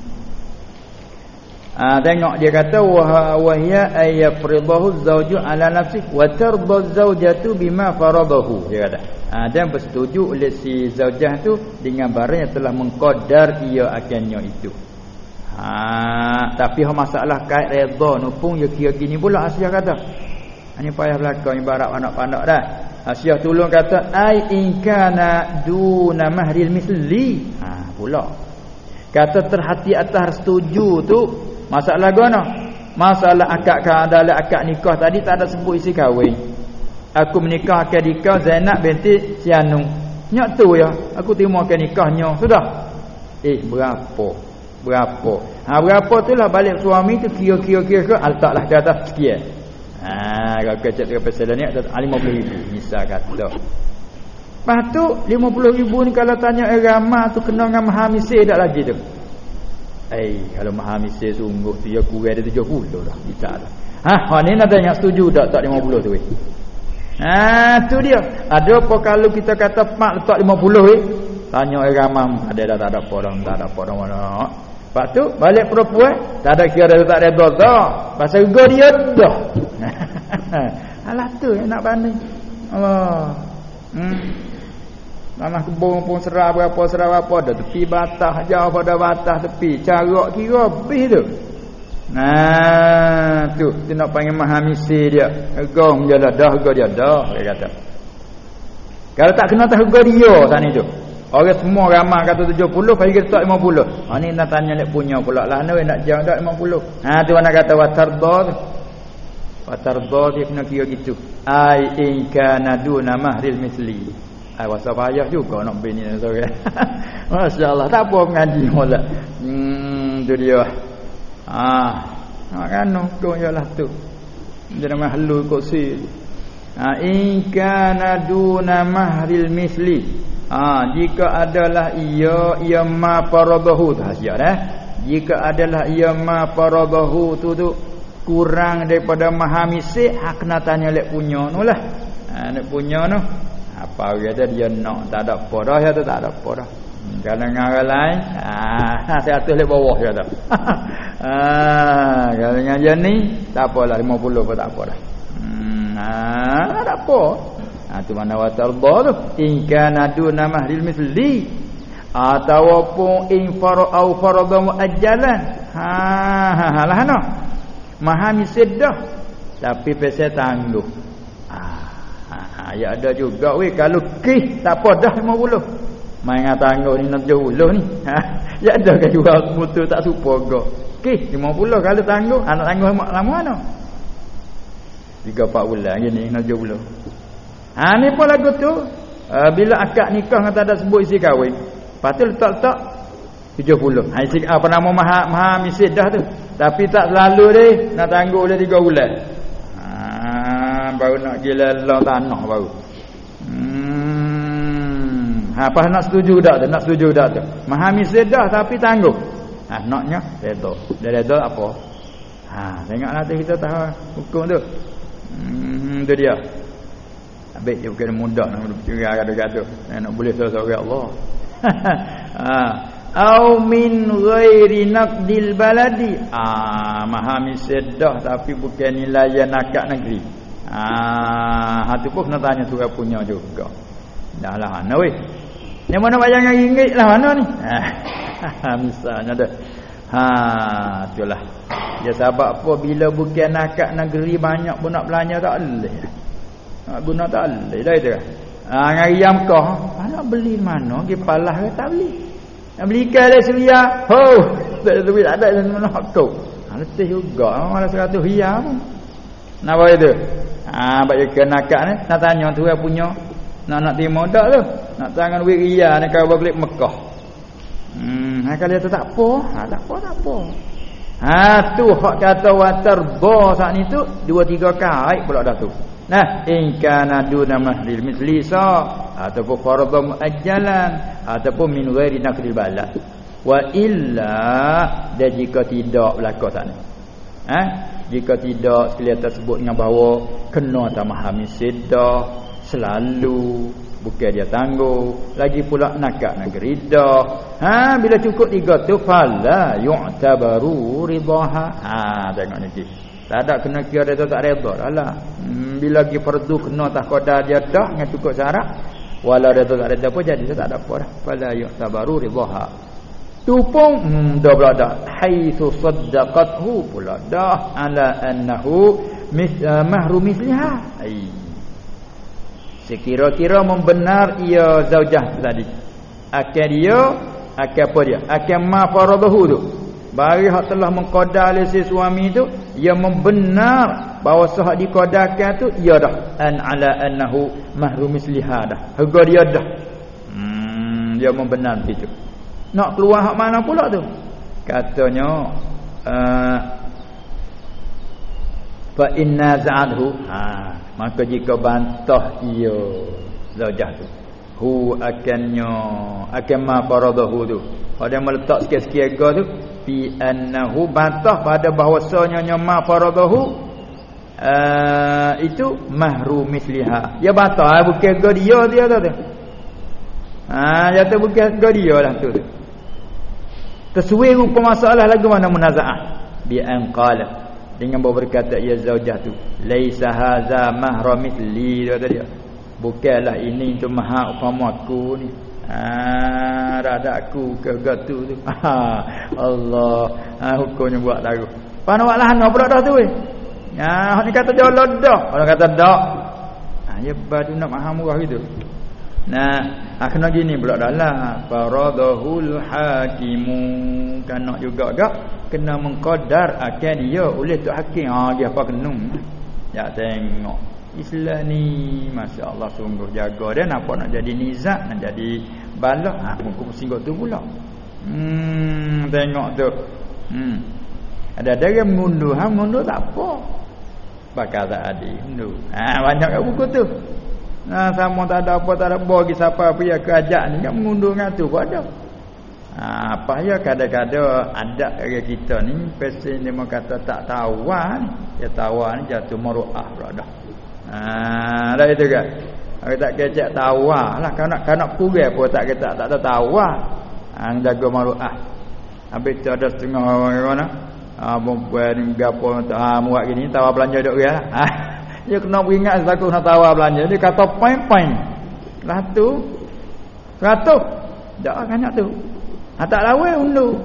Speaker 1: Ah tengok dia kata wa wahya ayafridahu zawju ala nafsi wa tarda zawjatu bima faradahu dia kata. Ah dan bersetuju oleh si zaujah tu dengan barang yang telah mengqadar ia akannya itu. Ha tapi ha masalah kait redha nu pun ya kira gini pula Asia kata. Ini payah belakang ibarat anak-anak dah. Asia tolong kata ai in kana duna mahril misli. Ha pula. Kata terhati atas setuju tu Masalah gono. Masalah akad dalam akad nikah tadi tak ada sebut isi kahwin. Aku menikah akad nikah Zainab binti Sianu. Nyak tu ya. Aku terima akad nikahnya. Sudah. Eh berapa? Berapa? Ha berapa tu lah balik suami tu kira-kira-kira ke altaklah ke atas sekian. Ha kalau kecek tu pasal ni ada 50 ribu misal kata. Lepas tu 50 ribu ni kalau tanya agama tu kena dengan mahamisir tak lagi tu. Eh, kalau maha misal sungguh tu ya kurang ada 70 dah. Bisa dah. Ha, hak ni nak tanya setuju tak tak 50 tu weh. Ha, tu dia. Ada apa kalau kita kata pak letak 50 weh? Tanya ramam ada dah tak ada dah, tak ada dah mana. Lepas tu balik perempuan, tak ada kira ada tak ada dah. Pasal go dia dah. <laughs> Alah tu yang nak banding. Allah. Hmm. Tanah kebun pun serah berapa serah berapa dah tepi batas jauh pada batas tepi carak kira habis tu. Nah tu dia nak panggil mahamisi dia. Harga menjadi dah harga dia dah dia kata. Kalau tak kena tahu harga dia tadi tu. Orang semua ramai kata 70 pagi kita tak 50. Ha ni nak tanya lek punya pula lah nak nak jauh dak 50. Ha tu nak kata watarda tu. Watarda dia kena kira gitu. Ai in kana duna mahril misli. Ai wasa payah juga nak bini ni sore. <laughs> Masya-Allah, tak apa mengaji molek. Hmm, tu dia. Ah, nak kan kau ialah tu. Jadi mahlu kursi. Ha, in kana duna mahril misli. Ha, jika adalah ia ia ma faradahu tahsiat eh. Jika adalah ia ma faradahu tu tu kurang daripada mahamisi hak nak tanya lek punya nulah. Ha, nak punya noh apa dia dia nak tak ada apa dah ya tak ada apa dah. Hmm, kalau dengan orang lain ah saya atur lebih bawah dia tu <laughs> ah kalau dengan dia ni tak apalah 50 pun tak apa dah. Hmm ah tak apa. Ah tu mana watarda tu? In kana duna mahril mithli. Ataupun in fara au farada muajjalan. Ha ha lah no. Maha misedah tapi pesa tangguh ya ada juga. Weh kalau kih tak apa dah 50 main anggo ni nak jauh ni. Ha ya ada ke jual motor tak supo go kih 50 kalau tangguh anak tangguh lama mana 3 4 bulan gini nak jauh ha ni pun lagu tu uh, bila akad nikah ngata ada sebut isi kahwin patut letak-letak 70 ha isi apa nama maha maha misid dah tu. Tapi tak selalu deh nak tangguh oleh 3 bulan baru nak gila lah tanah baru. Hmm. Ha, apa nak setuju tak tu? Nak setuju tak tu? Mahami sedah tapi tangguh. Ha, naknya redha. Dia redha apa? Ha, tengok nanti kita tahu hukum tu. Hmm, tu dia. Habis dia bukan mudah nak bercerai kata-kata. Nak boleh seorang Allah. <laughs> ha au min ghairi naqdil baladi ah mahami sedah tapi bukan nilai akad negeri Ah, hatu pun kena tanya surah punya juga. Dah lah mana weh. Ni mana bayang ringgit lah mana ni? Ha, <laughs> misalnya dah. Ha, itulah. Ya sebab apa bila bukan akak negeri banyak pun nak belanja tak boleh. Nak guna tak boleh dah itu. Ha, ngari yang kau. Nak beli mana? Pergi palah ke tak beli? Nak beli ikan dari Syria. Ho, tak ada duit ada mana kau. Ha, letih juga. Malah seratus hiyah pun. Napa itu? Ah ha, bagi kena akak ni nak tanya tu yang punya nak nak terima dak tu. Nak tangan duit ria ni kalau balik Mekah. Hmm, ha kalau dia tak apa, ha tak apa tak apa. Ha tu hak kata watar ba saat ni tu dua tiga kait pula dah tu. Nah, in kana duna mahril mithli sa ataupun fardhu muajjalan ataupun min ghairi naqdil balad. Wa illa dan jika tidak berlaku tak ni. Ha? Jika tidak sekalian tersebut dengan bahawa kena tak memahami sedah selalu bukan dia tangguh. Lagi pula nakak negeri dah. Ha bila cukup tiga tu fala yu'tabaru ridaha. Ha tengok ni tak ada kena kira dia tak redha dah lah. Hmm, bila lagi fardu kena tak qada dia dah dengan cukup syarat. Walau dia tak redha pun jadi tak ada apa dah. Fala yu'tabaru ridaha tu pun hmm, dah pula dah haitsu saddaqathu pula dah ala annahu mis, uh, mahru misliha ai Sekira-kira membenar ia zaujah tadi. Akan dia akan apa dia? Akan ma faradahu tu. Bagi hak telah mengqadar si suami tu, ia membenar bahawa sah diqadarkan tu ia dah an ala annahu mahrum misliha dah. Harga dia dah. Hmm, dia membenar begitu. Nak keluar hak mana pula tu? Katanya uh, fa inna za'adhu. Ha maka jika bantah ia zaujah tu hu akannya akan ma faradahu tu. Pada meletak sikit-sikit ega tu fi annahu bantah pada bahawasanya nya ma faradahu uh, itu mahru misliha. Ya bantah ha, bukan ega dia dia tu ha ya tu bukan ega dia lah tu tu tersuai rupa masalah lagu mana munazaah? Bi an qala. Dengan berkata ya zaujah tu laisa hadza mahramit li dia bukanlah ini untuk maha upama aku ni. Ah rada aku ke gatu tu? <laughs> Ha, Allah ha, hukumnya buat lagu. Pana wak lahan apa dah tu eh ha ni kata dah orang kata dak ha ya badu nak maha murah gitu. Nah, ah kena gini pula dalam. Faradahul hakimu. Kan nak juga gak? Kena mengqadar akan dia. Oleh tu hakim. Ha dia apa kena ya tengok. Islam ni masya-Allah sungguh jaga dia. Nampak nak jadi nizak nak jadi balak ha muka singgot tu pula. Hmm tengok tu. Hmm. Ada ada yang mengunduh ha mengunduh tak apa. Bakal tak ada mengunduh ha banyak buku tu Nah, sama tak ada apa tak ada bagi siapa apa ya kerajak ni kan mengundur dengan tu pun ada. Ha, apa ya kadang-kadang ada orang kita ni pesen dia kata tak tawan, ya tawan jatuh maruah pula dah. Ha, dah itu kan. Aku tak kecek tawa lah kalau nak kalau nak kurang pun tak kata tak ada tawa. Ha, jaga maruah. Habis tu ada setengah orang mana? Ah, ha, perempuan ni gapo ha muat gini tawa belanja dok dia. Ha. <laughs> Dia kena beringat satu nak tawar belanja. Dia kata pain-pain. Lah tu. Ratus. Tak banyak tu. Ha, tak lawa undur.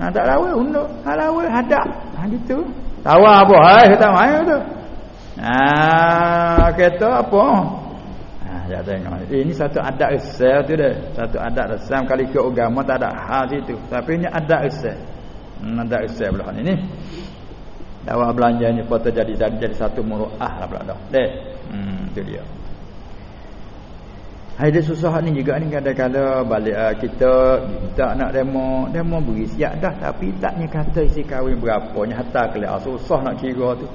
Speaker 1: Ha, tak lawa undur. Ha, lawa hadap. Ha, gitu. Tawar apa? Hai, kata main tu. Ha, kata apa? Ya tengok. Ini satu adat Islam tu dah. Satu adat Islam. Kali ke agama tak ada hal situ. Tapi ini adat Islam. Hmm, adat Islam belah ni. Awak belanja ni foto jadi jadi satu muruah lah pula dah. Deh. Hmm tu dia. Hai dia susah ni juga ni kadang-kadang balik uh, kita tak nak demo, demo beri siap dah tapi taknya kata isi kahwin berapa ni hatta kelak ah, susah nak kira tu.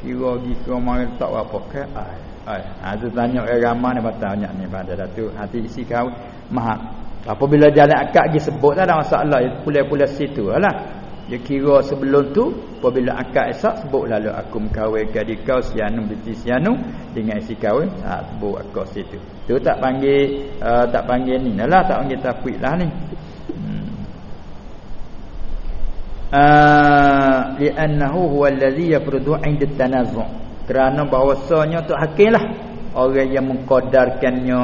Speaker 1: Kira gi ke mai tak apa ke ai. Ai, ha tu tanya orang ramai ni banyak ni pada datu hati isi kahwin mahal. Apabila jalan akad gi sebut ada masalah pula-pula situ lah. Dia kira sebelum tu apabila akad esok sebut lalu aku mengkawinkan di kau sianu binti sianu dengan isi kahwin ha sebut akad situ. Tu tak panggil uh, tak panggil ni lah tak panggil tafwid lah ni. Hmm. Uh, li'annahu huwa alladhi yafrudu 'inda tanazu' kerana bahawasanya tu hakim lah orang yang mengqadarkannya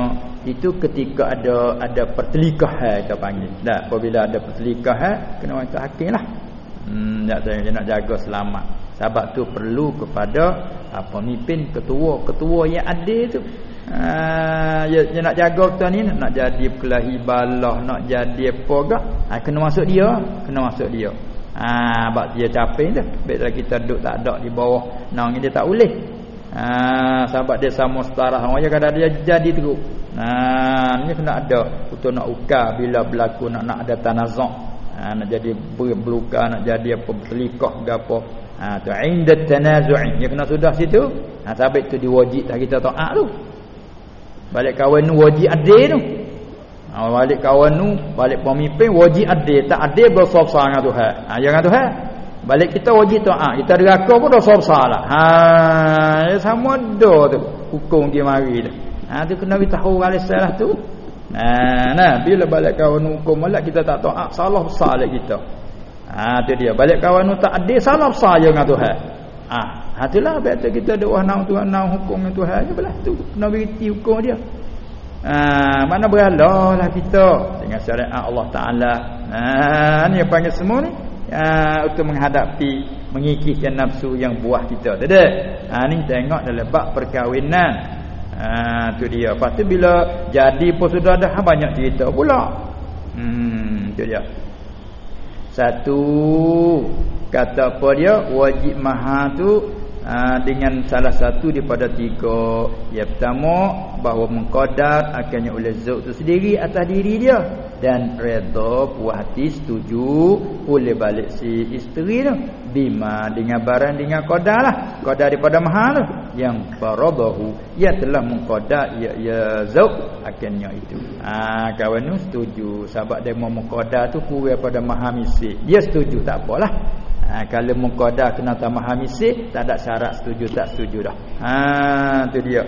Speaker 1: itu ketika ada ada pertelikahan kita panggil. Dah apabila ada pertelikahan kena macam hakim lah. Hmm, nak dia nak jaga selamat. Sebab tu perlu kepada apa pemimpin ketua, ketua yang adil tu. Ha, dia, nak jaga kita ni nak jadi kelahi balah, nak jadi apa gak? Ha, kena masuk dia, kena masuk dia. Ha, sebab dia capek tu. Baiklah kita duduk tak ada di bawah nang dia tak boleh. Ha, sebab dia sama setara dia kata dia jadi teruk. Ha, ni kena ada untuk nak ukar bila berlaku nak nak ada tanazuk ha, nak jadi berluka nak jadi apa berlikah ke apa. Ha tu inda tanazu'i. Dia kena sudah situ. Ha sabit tu diwajib tak kita taat tu. Balik kawan tu wajib adil tu. Ha, balik kawan tu balik pemimpin wajib adil. Tak adil bersafar dengan Tuhan. Ha jangan Tuhan. Balik kita wajib taat. Kita deraka pun dosa besar lah. Ha ya sama ada tu. Hukum dia mari tu ha tu kena kita tahu alaihi salah tu. Nah, nah bila balik kawan hukum malak kita tak taat salah besar lagi kita. Ha tu dia balik kawan tak adil salah besar je dengan Tuhan. Ha hatilah betul kita doa nak Tuhan nak hukum Tuhan je belah tu kena beriti hukum dia. Ha mana beralah lah kita dengan syariat Allah Taala. Ha ni apa panggil semua ni? Ha, untuk menghadapi mengikiskan nafsu yang buah kita. Tak ada. Ha ni tengok dalam bab perkahwinan. Ha tu dia. Lepas tu bila jadi pun sudah ada banyak cerita pula. Hmm tu dia. Satu kata apa dia wajib maha tu ha, dengan salah satu daripada tiga. Yang pertama bahawa mengqadar akannya oleh zat tu sendiri atas diri dia dan redha puas hati setuju boleh balik si isteri tu. Bima dengan barang dengan qadar lah. Qadar daripada mahal tu. Yang faradahu ia telah mengqadar ya ya zauq. Akhirnya itu. Ha kawan tu setuju. Sebab dia mau mengqadar tu kurang pada mahal misi dia setuju tak apalah ha kalau mengqadar kena tambah misi tak ada syarat setuju tak setuju dah. Ha tu dia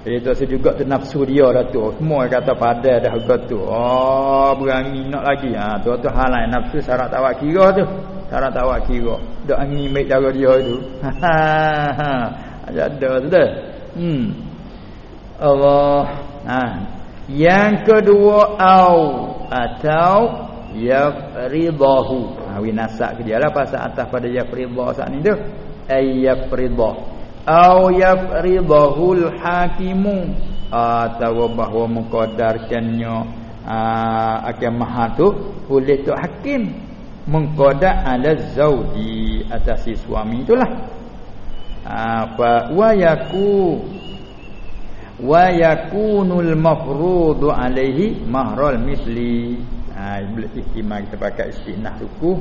Speaker 1: itu saya juga tu nafsu dia dah tu. Semua kata pada dah harga tu. Oh, berani nak lagi. Ha, tu tu hal lain nafsu syarat tawak kira tu. Syarat tawak kira. Dak angin mai cara dia tu. <laughs> Ha ha. Ada tu dah. Hmm. Allah. Ha. Yang kedua au atau yafridahu. Ha winasak ke dia lah pasal atas pada yafridah saat ni tu. Ayyafridah au yafridahul hakimu. Atau bahawa mengqadarkannya akan maha tu oleh tu hakim. Mengqadar ala zauji atas si suami itulah. Fa wa yaku wa yakunul mafrudu alaihi mahral misli. Ha ihtimal kita pakai istinah suku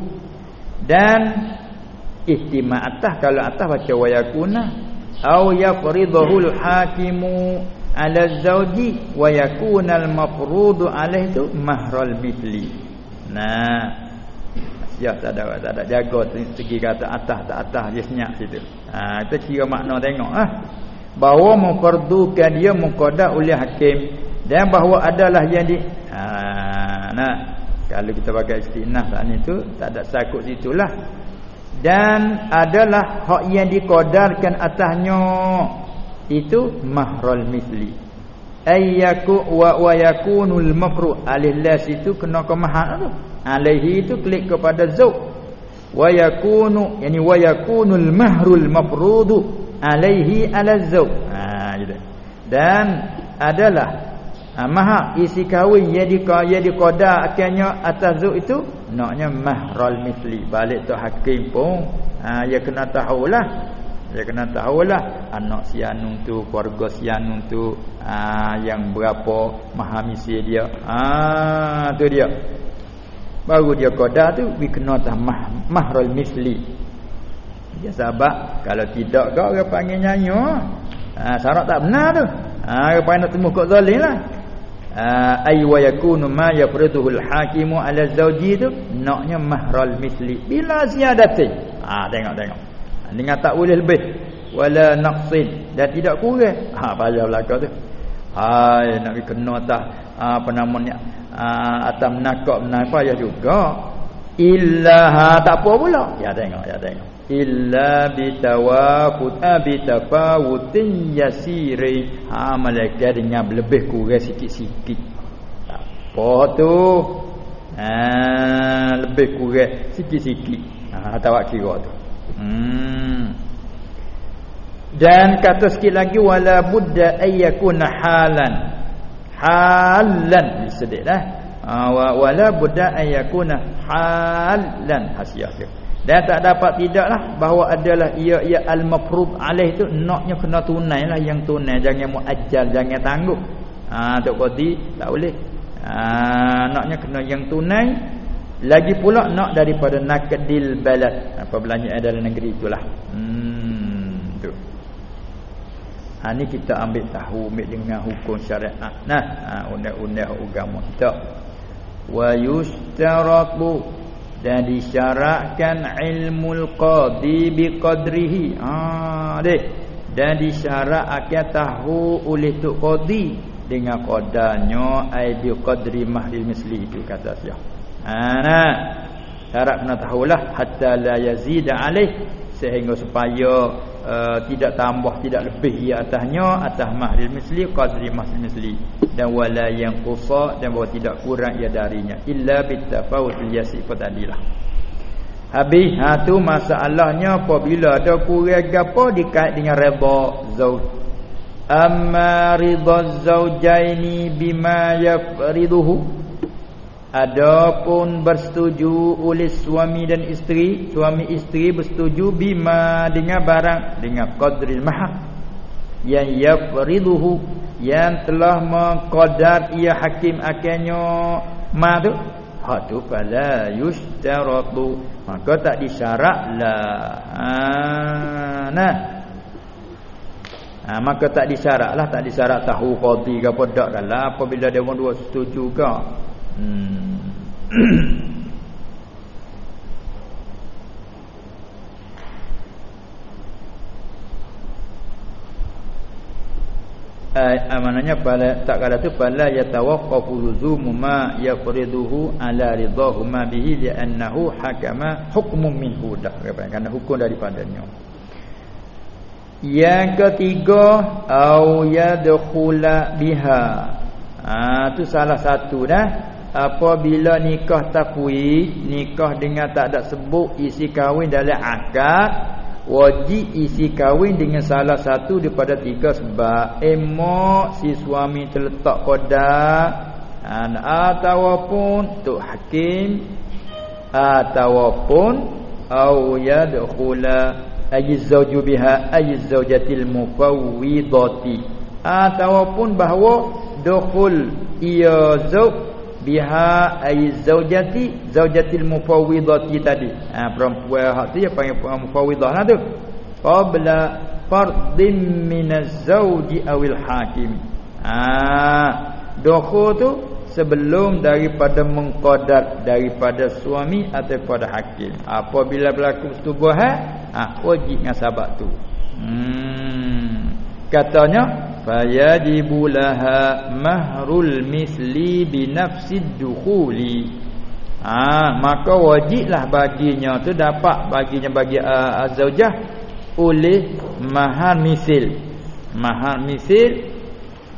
Speaker 1: dan ihtimal atas kalau atas baca wa yakuna au yafridahu al-hakimu ala zawji wa yakuna al-mafrudu alaih tu mahral mithli. Nah. Ya tak ada tak ada jaga segi kata atas tak atas dia senyap situ. Ha kita kira makna tengok ah. Bahawa memperdukan dia muqaddar oleh hakim. Dan bahawa adalah yang di ha nah. Kalau kita pakai istinah saat ni tu tak ada sakut situlah dan adalah hak yang dikodarkan atasnya. Itu mahral misli ayyaku wa wa yakunul mafru alillas itu kena ke mahal tu. Alaihi itu klik kepada zauq wa yakunu yani wa yakunul mahrul mafrudu alaihi ala zauq ha gitu. Dan adalah ha, mahar isi kahwin yang di yang diqada akhirnya atas zuk itu naknya mahral misli. Balik tu hakim pun ha, dia kena tahulah. Dia kena tahulah. Anak si anu tu keluarga si anu tu ha, yang berapa mahar misi dia. Ha tu dia. Baru dia qada tu we kena tah mah, mahral misli. Dia sabar. Kalau tidak kau orang panggil nyanyi. Ha, syarat tak benar tu. Ha, orang panggil nak temu kau zalim lah Ah, ay wa yakunu ma yafriduhu al-hakimu ala zawji tu naknya mahral misli. Bila ziyadati ha tengok tengok. Dengan tak boleh lebih. Wala naqsin. Dan tidak kurang. Ha payah belaka tu. Hai nak kena tah apa namanya ha, atam nakak menapa payah juga. Illa ha tak apa pula. Ya tengok ya tengok illa bitawafut abitafawutin yasiri ha malaikat dengan lebih kurang sikit-sikit. Apa tu. Ha lebih kurang sikit-sikit. Ha tawak kira tu. Hmm. Dan kata sikit lagi wala budda ayyakuna halan. Halan sedih dah ha, wala budda ayyakuna halan. Hasiah dia dan tak dapat tidaklah bahawa adalah ia ia al-mafrud alaih tu naknya kena tunai lah yang tunai jangan muajjal jangan tangguh. Ha tok qadi tak boleh. Ha naknya kena yang tunai lagi pula nak daripada nakdil balad apa belanja dalam negeri itulah. Hmm tu. Ha ni kita ambil tahu ambil dengan hukum syariat. Nah, ha undang-undang agama kita. Wa yustaratu dan disyaratkan ilmu qadi biqadrihi. Ha dek dan disyarat akan tahu oleh tok qadi dengan qadarnya ai bi qadri mahril misli itu kata dia ha nah syarat kena tahulah hatta la yazid alaih sehingga supaya uh, tidak tambah tidak lebih ia atasnya atas mahril misli qadri mahril misli dan wala yang qusa dan bahawa tidak kurang ia darinya illa bitafawut yasif tadilah Habis ha tu masalahnya apabila ada kurang gapo dikait dengan redha zauj. Amma ridha zaujaini bima yafriduhu. Adapun bersetuju oleh suami dan isteri, suami isteri bersetuju bima dengan barang dengan qadril mahar. Yang yafriduhu yang telah mengqadar ia hakim akhirnya. Ma tu? Hak tu fala yushtaratu. Maka tak disyaratlah ha nah ha, maka tak disyaratlah tak disyarat tahu qadi ke apa dak dalam apabila dia orang dua setuju ke hmm. Amananya pada tak kala tu pada yatawaqqafu luzumu ma yafriduhu ala ridahu ma bihi li'annahu hakama hukmun minhu dah kerana hukum daripadanya. Yang ketiga au yadkhula biha. Ha tu salah satu dah apabila nikah tafwid nikah dengan tak ada sebut isi kahwin dalam akad wajib isi kahwin dengan salah satu daripada tiga sebab. Emak si suami terletak qadar ataupun tok hakim ataupun au yadkhula ayiz zawju biha ayiz zawjatil mufawwidati ataupun bahawa dukhul ia zauj biha ay zaujati zaujatil mufawwidati tadi. Ha perempuan hak tu dia panggil mufawwidah. Lah tu. Qabla fardin min az-zawji awil hakim. Ha dokhul tu sebelum daripada mengqadar daripada suami atau pada hakim. Apabila berlaku persetubuhan ha wajib dengan sahabat tu. Hmm. Katanya fayajibu laha mahrul misli binafsid dukhuli ha, maka wajiblah baginya tu dapat baginya bagi uh, azwajah oleh mahar misil. Mahar misil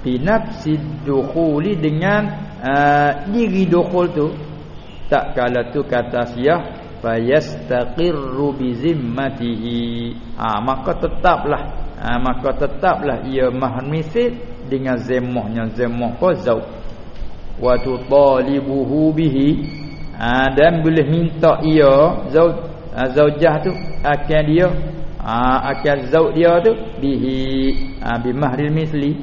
Speaker 1: binafsid dukhuli dengan uh, diri dukhul tu. Tak kala tu kata siah fayastaqirru bizimmatihi ha, maka tetaplah ha, maka tetaplah ia mahar misil dengan zemahnya zemah qazau wa tutalibuhu bihi. Ha, dan boleh minta ia zauj ha, zaujah tu akan dia. Ha, akan zauj dia tu bihi. Ha, bi mahril misli.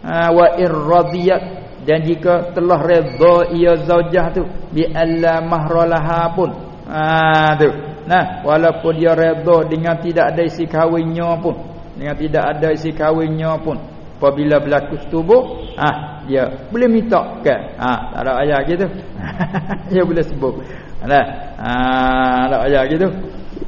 Speaker 1: Ha, wa irradiyat. Dan jika telah redha ia zaujah tu bi alla mahralaha pun. Ha tu Nah, walaupun dia redha dengan tidak ada isi kahwinnya pun, dengan tidak ada isi kahwinnya pun, apabila berlaku setubuh, ah dia boleh minta kan. Ah, tak ada ayat gitu. <laughs> dia boleh sebut. Nah, ah ada ayat gitu.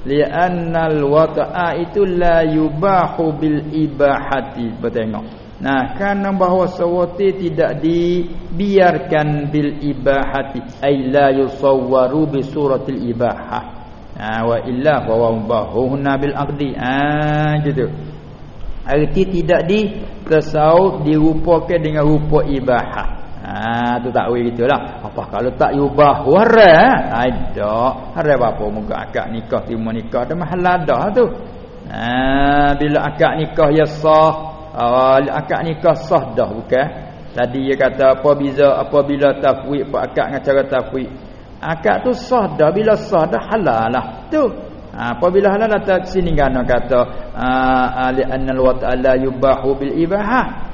Speaker 1: Li'annal wata'a itu la yubahu bil ibahati. Bertengok. Nah, karena bahawa sawati tidak dibiarkan bil ibahati, ay la yusawwaru bi suratil ibahah ha, wa illa fa wa bahuna bil aqdi ha gitu arti tidak di kesau dirupakan dengan rupa ibahah ha tu takwil gitulah. Apa kalau tak ubah haram ada haram apa? Muka akad nikah timur nikah. Mahal dah tu. Ha bila akad nikah ya sah. Uh, akad nikah sah dah bukan? Tadi dia kata apa beza apabila tafwid akad dengan cara tafwid akad tu sah dah. Bila sah dah halal lah. Tu. Ha, apabila halal tak sini kan kata ali annal wa ta'ala yubahu bil ibahah.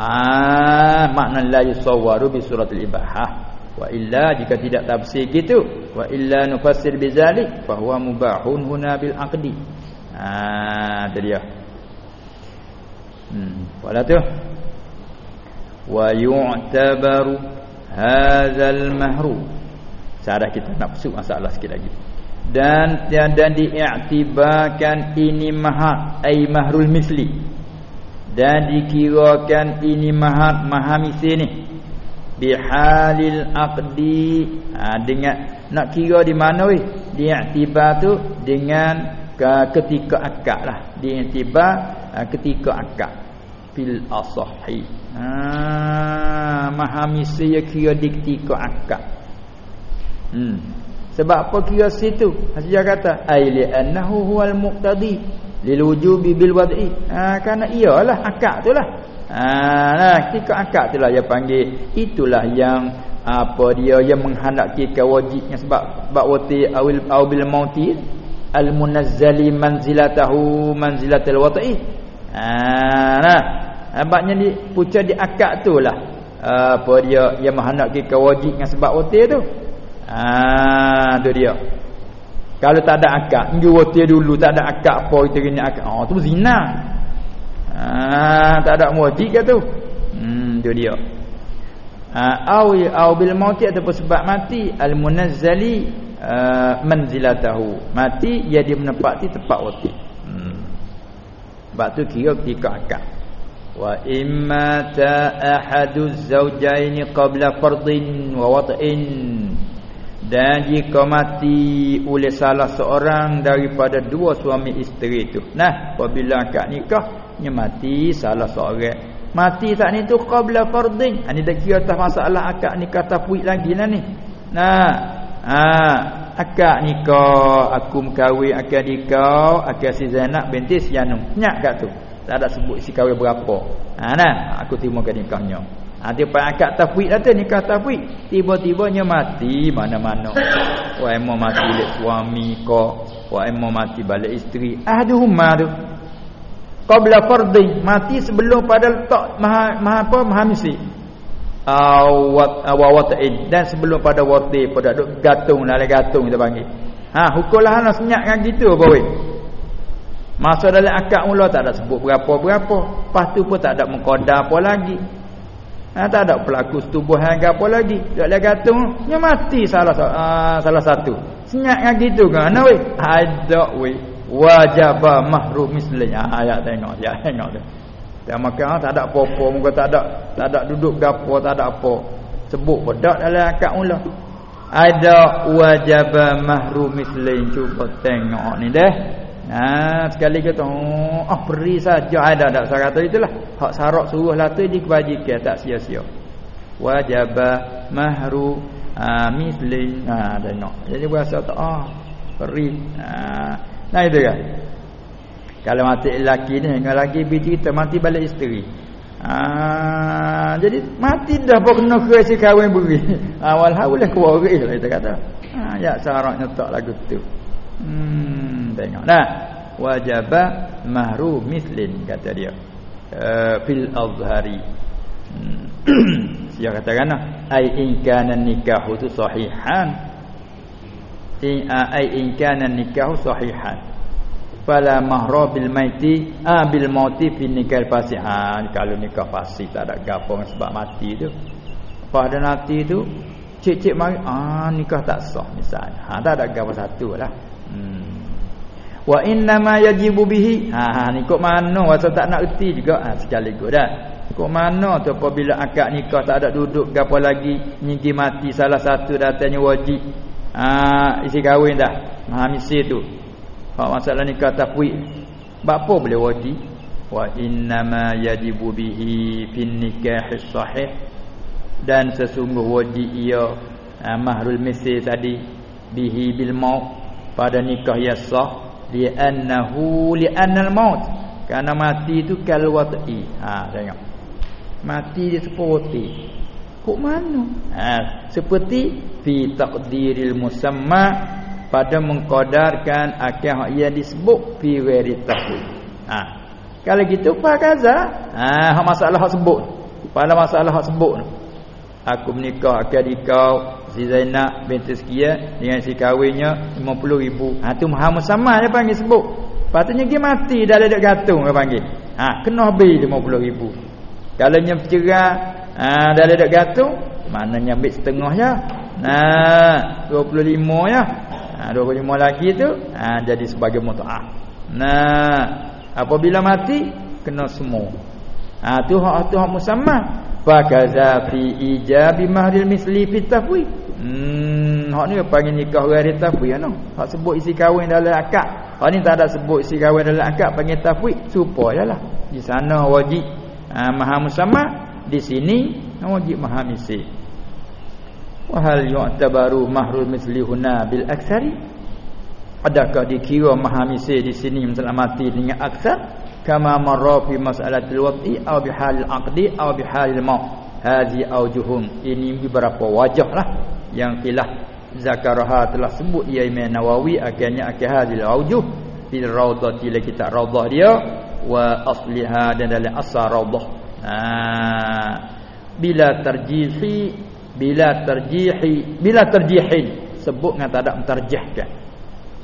Speaker 1: Ah makna la yusawwaru bi suratil ibahah. Wa illa jika tidak tafsir gitu wa illa nufassir bizalik fa huwa mubahun huna bil aqdi. Ah tu dia. Hmm wala tu? Wa yu'tabaru hadzal mahru Sekarang kita nak masuk masalah sikit lagi. dan tiada diiktibarkan ini mahar ai mahrul misli. Dan dikirakan ini mahar mahamisi ni. Bihalil aqdi. Ha, dengan nak kira di mana weh? Diiktibar tu dengan ketika akad lah. Diiktibar ha, ketika akad. Fil asahi. Ha mahamisi kira di ketika akad hmm sebab apa kira situ? Hasiah kata, ai li annahu huwal muqtadi lil wujubi bil wad'i. Ha kerana ialah akad itulah. Ha nah ketika akad itulah dia panggil itulah yang apa dia yang menghendaki kewajibnya sebab bab wati awil aw bil mauti al munazzali manzilatahu manzilatul wad'i. Ha nah Abaknya di pucuk di akad itulah apa dia yang menghendaki kewajibnya sebab wati tu. Ah, tu dia. Kalau tak ada akad, ngewotir dulu tak ada akad apa kita kena akad. Oh, tu zina. Ah, tak ada mujib ke tu? Hmm, tu dia. Ah, au au bil mauti ataupun sebab mati al munazzali uh, manzilatahu. Mati ia dia menempati tempat wati. Hmm. Sebab tu kira ketika akad. Wa imma ta ahadu zawjaini qabla fardin wa wat'in dan jika mati oleh salah seorang daripada dua suami isteri itu nah apabila akad nikah nya mati salah seorang. Mati tak ni tu qabla fardin. Ini dah kira atas masalah akad nikah tafwid lagi lah ni. Nah ha akad nikah aku mengkahwin akad nikah akad si Zainab binti si Yanum. Nyak kat tu. Tak ada sebut si kahwin berapa. Ha nah aku terima nikahnya Ha dia pai akad tafwid dah tu nikah tafwid. Tiba-tibanya mati mana-mana. Wah emo mati lek suami ko, wah emo mati balik isteri. Ahduhuma tu. Qabla fardhi, mati sebelum pada tak maha, maha apa maha misi. Awat awat dan sebelum pada wati pada duk gatung dalam gatung kita panggil. Ha hukumlah ana senyap kan gitu apa weh. Masa dalam akad mula tak ada sebut berapa-berapa. Lepas tu pun tak ada mengkodar apa lagi. Ha, tak ada pelaku setubuhan ke apa lagi. Tak ada gantung. Dia mati salah uh, salah satu. Senyap dengan gitu kan. Mana weh? Ada weh. Wajabah mahrum misalnya. Ha, ayat tengok. Ya, <laughs> tengok tu. Dan maka ha, tak ada apa-apa. Muka tak ada tak ada duduk apa. Tak ada apa. Sebut pun tak dalam akad mula. Ada wajabah mahrum misalnya. Cuba tengok ni deh. Ha sekali kata oh ah, peri saja ada tak saya kata itulah hak syarat suruh lah tu dikewajikan tak sia-sia. Wajib mahru ha mislin ha tengok. Jadi berasa tak ah peri. Ha nah itu kan. Kalau mati lelaki ni dengan lelaki biji kita mati balik isteri. Ha jadi mati dah pun kena ke si kahwin beri. <laughs> Awal haulah keluarga lah kita kata. Ha ya syaratnya tak lagu tu. Hmm, tengok. Nah, wajib mahru mislin kata dia. Uh, fil azhari. Hmm. <clears throat> Dia katakan ai in kana nikahu tu sahihan. In ai in kana nikahu sahihan. Fala mahra bil maiti ah bil mauti fi nikah fasih. Ha, kalau nikah fasih tak ada gapo sebab mati tu. Pada nanti tu cik-cik mari ah nikah tak sah misalnya. Ha tak ada gapo satu lah. Hmm. Wa inna ma yajibu bihi. Ha ha ni kok mana wasa tak nak erti juga ha sekali dah. Kok mana tu apabila akad nikah tak ada duduk gapo lagi nyingki mati salah satu datanya wajib. Ha isi kahwin dah. Ha misi tu. Ha masalah nikah tafwid. Apa boleh wajib? Wa inna ma yajibu bihi fin nikah sahih dan sesungguh wajib ia ha, mahrul misi tadi bihi bil maut pada nikah yang sah li annahu li annal maut. Kerana mati itu kal wati ha tengok. Mati dia seperti. Kok mana? Ha seperti fi taqdiril musamma pada mengqadarkan akan yang disebut fi ghairi tahwil ha. Kalau gitu apa kaza ha masalah hak sebut. Pada masalah hak sebut. Aku menikah akad kau si Zainab binti Sekia dengan si kahwinnya 50 ribu. Ha tu Muhammad sama dia panggil sebut. Patutnya dia mati dah ada gantung dia panggil. Ha kena habis 50 ribu. Kalau nya bercerai ha dah ada gantung maknanya ambil setengah ya nah 25 ya ha, 25 lagi tu ha, jadi sebagai mutaah nah apabila mati kena semua. Ha, tu hak tu hak musamma fakaza fi ijabi mahril misli fi tafwid. Hmm hak ni panggil nikah orang tafwid ano hak sebut isi kahwin dalam akad. Hak ni tak ada sebut isi kahwin dalam akad panggil tafwid. Supayalah. Di sana wajib ha, maha musamma di sini wajib maha misli. Wahal yu'tabaru mahrul misli huna bil aksari? Adakah dikira mahamisi di sini misalnya mati dengan aksar Kama marra fi mas'alatil wad'i Aw bihalil aqdi Aw bihalil maw Hazi awjuhum Ini beberapa wajah lah Yang telah Zakaraha telah sebut Ia Imam Nawawi. Akhirnya akhir hazil awjuh Fil rawdati la kitab rawdah dia. Wa asliha dan dalam asar rawdah Haa Bila terjihi bila terjihi bila terjihin. Sebut dengan tak ada menterjihkan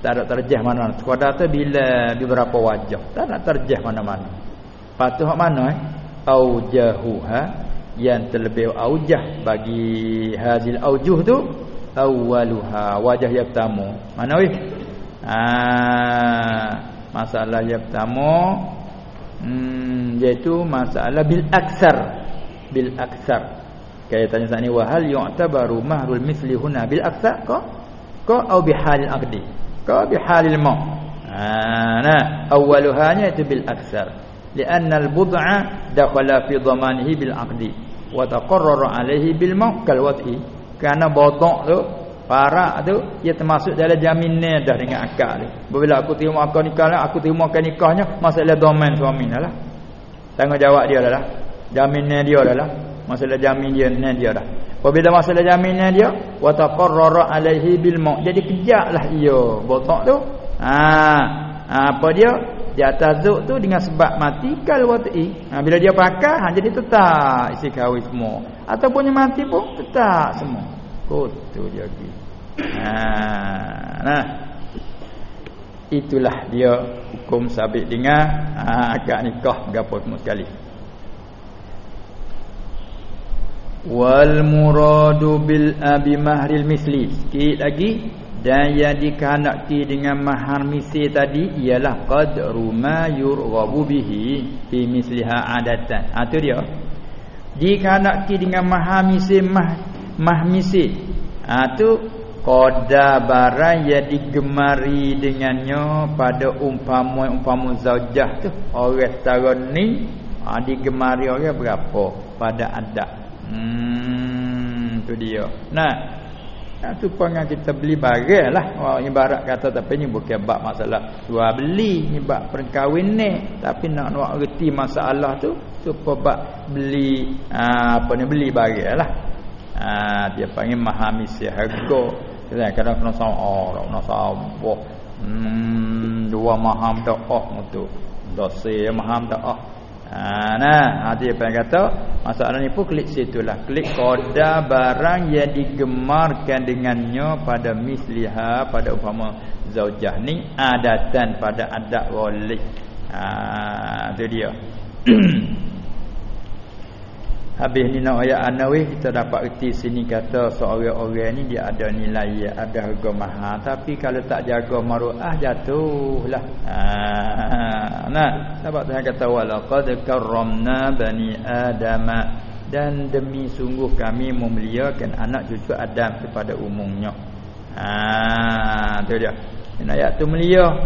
Speaker 1: tak ada terjih mana-mana sekadar tu bila beberapa wajah tak ada terjih mana-mana. Patuh mana eh? Aujahuha yang terlebih aujah bagi hazil aujuh tu awaluha wajah yang pertama. Mana weh? Ha, masalah yang pertama hmm, iaitu masalah bil aksar. Bil aksar. Kaya tanya saat ni wahal yu'tabaru mahrul misli huna bil aqsa ka ka au bihalil aqdi ka bihalil ma ha nah awwaluhanya itu bil aksar lianna al bud'a dakhala fi dhamanihi bil aqdi wa taqarrara alaihi bil ma kal wati kerana botok tu para tu dia termasuk dalam jaminnya dah dengan akad ni bila aku terima akad nikah lah aku terima akad nikahnya masalah domain suami lah. Tanggungjawab dia lah jaminnya dia lah masalah jamin dia ni dia dah apabila masalah jaminnya dia wa taqarrara alaihi bil maut. Jadi kejaklah ia. Botak tu. Ha, ha apa dia? Di atas zuk tu dengan sebab mati kal wati. Ha, bila dia pakai ha, jadi tetap isi kahwin semua. Ataupun yang mati pun tetap semua. Kutu dia lagi ha, nah. Itulah dia hukum sabit dengan ha, akad nikah gapo semua sekali wal muradu bil abi mahril misli. Sikit lagi. Dan yang dikehendaki dengan mahar misli tadi ialah qadru ma yurghabu bihi fi misliha adatan. Ha tu dia. Dikehendaki dengan mahar misli mah mah misli. Ha tu qada barang yang digemari dengannya pada umpama umpama zaujah tu. Orang setara ni ha, digemari orang berapa? Pada adat Hmm tu dia. Nah. Nah supaya kita beli barang lah. Oh, ibarat kata tapi ni bukan bab masalah jual beli, ni bab perkahwin ni. Tapi nak nak reti masalah tu supaya bab beli aa, apa ni beli barang lah. Ah dia panggil memahami harga. Kadang kadang kena sama oh, kena sama. Hmm dua maham dak oh tu. Dosa maham dak oh. Ha nah, ha dia kata masalah ni pun klik situlah. Klik koda barang yang digemarkan dengannya pada misliha pada umpama zaujah ni adatan pada adat wali. Ha tu dia. <clears throat> Habis ni nak ayat anawi kita dapat erti sini kata seorang-orang ni dia ada nilai ada harga mahal tapi kalau tak jaga maruah jatuhlah. Ha nah sebab Tuhan kata walaqad karramna bani adama dan demi sungguh kami memuliakan anak cucu Adam kepada umumnya. Ha tu dia. Ini ayat tu mulia.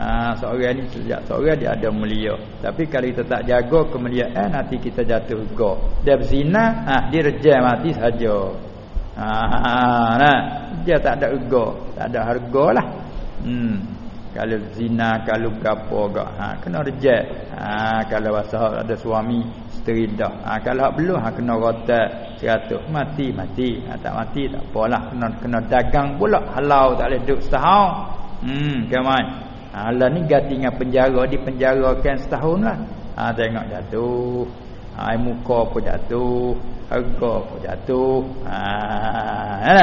Speaker 1: Ha, seorang ni sejak seorang dia ada mulia. Tapi kalau kita tak jaga kemuliaan nanti kita jatuh go. Dia berzina, ha, dia rejam mati saja. Ha, nah, dia tak ada ego, tak ada harga lah. Hmm. Kalau zina, kalau gapo gak, ha, kena reject. Ha, kalau bahasa ada suami isteri dah. Ha, kalau belum ha, kena rotak 100 mati mati. Ha, tak mati tak apalah kena kena dagang pula halau tak boleh duduk setahun. Hmm, keman. Ha, Allah ni ganti dengan penjara di penjarakan setahun lah. Ha, tengok jatuh. Ha, muka pun jatuh. Harga pun jatuh. Ha, ha.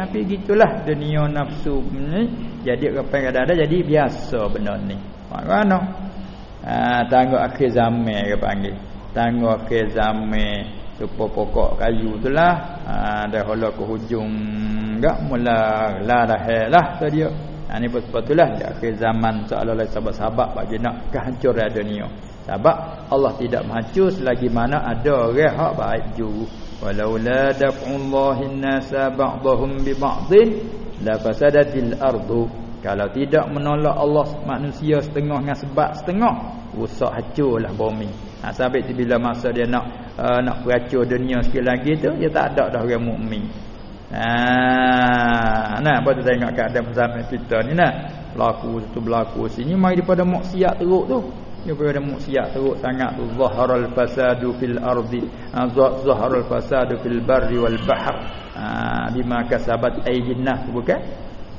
Speaker 1: Tapi gitulah dunia nafsu ni. Jadi apa yang ada jadi biasa benda ni. Mana? Ha, tangguh akhir zaman ke panggil. Tangguh akhir zaman. Supaya pokok kayu itulah ha, dah hala ke hujung enggak mula la dah lah dia. Ha, ni pun sebab itulah di akhir zaman seolah-olah sahabat-sahabat bagi nak kehancuran dunia. Sebab Allah tidak menghancur selagi mana ada orang hak baik ju. Walau la daf'ullahi an-nasa ba'dahum bi ba'din la fasadatil ardu. Kalau tidak menolak Allah manusia setengah dengan sebab setengah, rusak hancurlah bumi. Ha, sampai bila masa dia nak uh, nak peracur dunia sekali lagi tu, dia tak ada dah orang mukmin. Ha, nah, apa tu tengok keadaan zaman kita ni nah. Berlaku tu berlaku sini mai daripada maksiat teruk tu. Daripada maksiat teruk sangat tu zaharal fasadu fil ardi, ha, zaharal fasadu fil barri wal bahr. Ha, bima kasabat aydin nas bukan?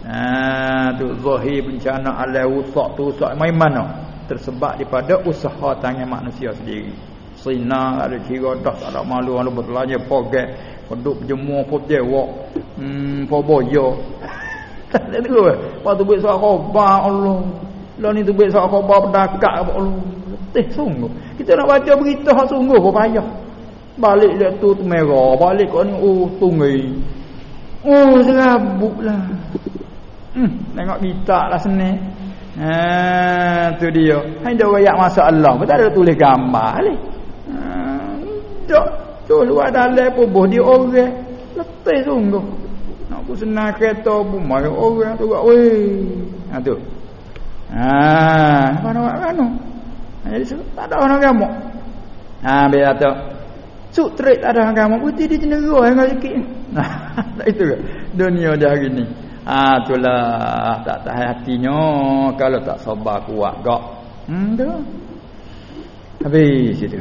Speaker 1: Ha, tu zahir bencana alam rusak tu rusak mai mana? Tersebab daripada usaha tangan manusia sendiri. Sina ada kira dah tak ada malu malu bertanya poget Duduk jemur pun jewak. Hmm, pun boyo. <laughs> Tak ada tu. Lepas tu buat suara khabar Allah. Lah ni tu buat suara khabar pedakak Allah. Letih sungguh. Kita nak baca berita hak sungguh pun payah. Balik dia tu, tu merah. Balik kau ni, oh, tungi. Oh, serabut lah. Hmm, tengok kita lah seni. Ha, tu dia. Hai dia rakyat masalah. Betul ada tulis gambar. Ha, tak. Tu luar dalam pun boh dia orang. Letih sungguh. Nak pun senang kereta pun mari orang tu buat weh. Ha tu. Ha, mana mana. Ha, jadi tak ada orang kamu. Ha biar tu. Suk trade ada orang kamu putih <laughs> dia cenderung dengan sikit. Nah, itu ke? Dunia dah hari ni. Ha itulah tak tahan hatinya kalau tak sabar kuat gak. Hmm tu. Habis itu.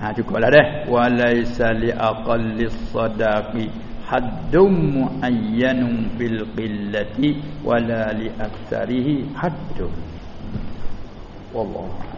Speaker 1: Ha cukuplah dah. Walaisa li aqallis sadaqi haddum muayyanun fil qillati wala li aktsarihi haddun. Wallahu.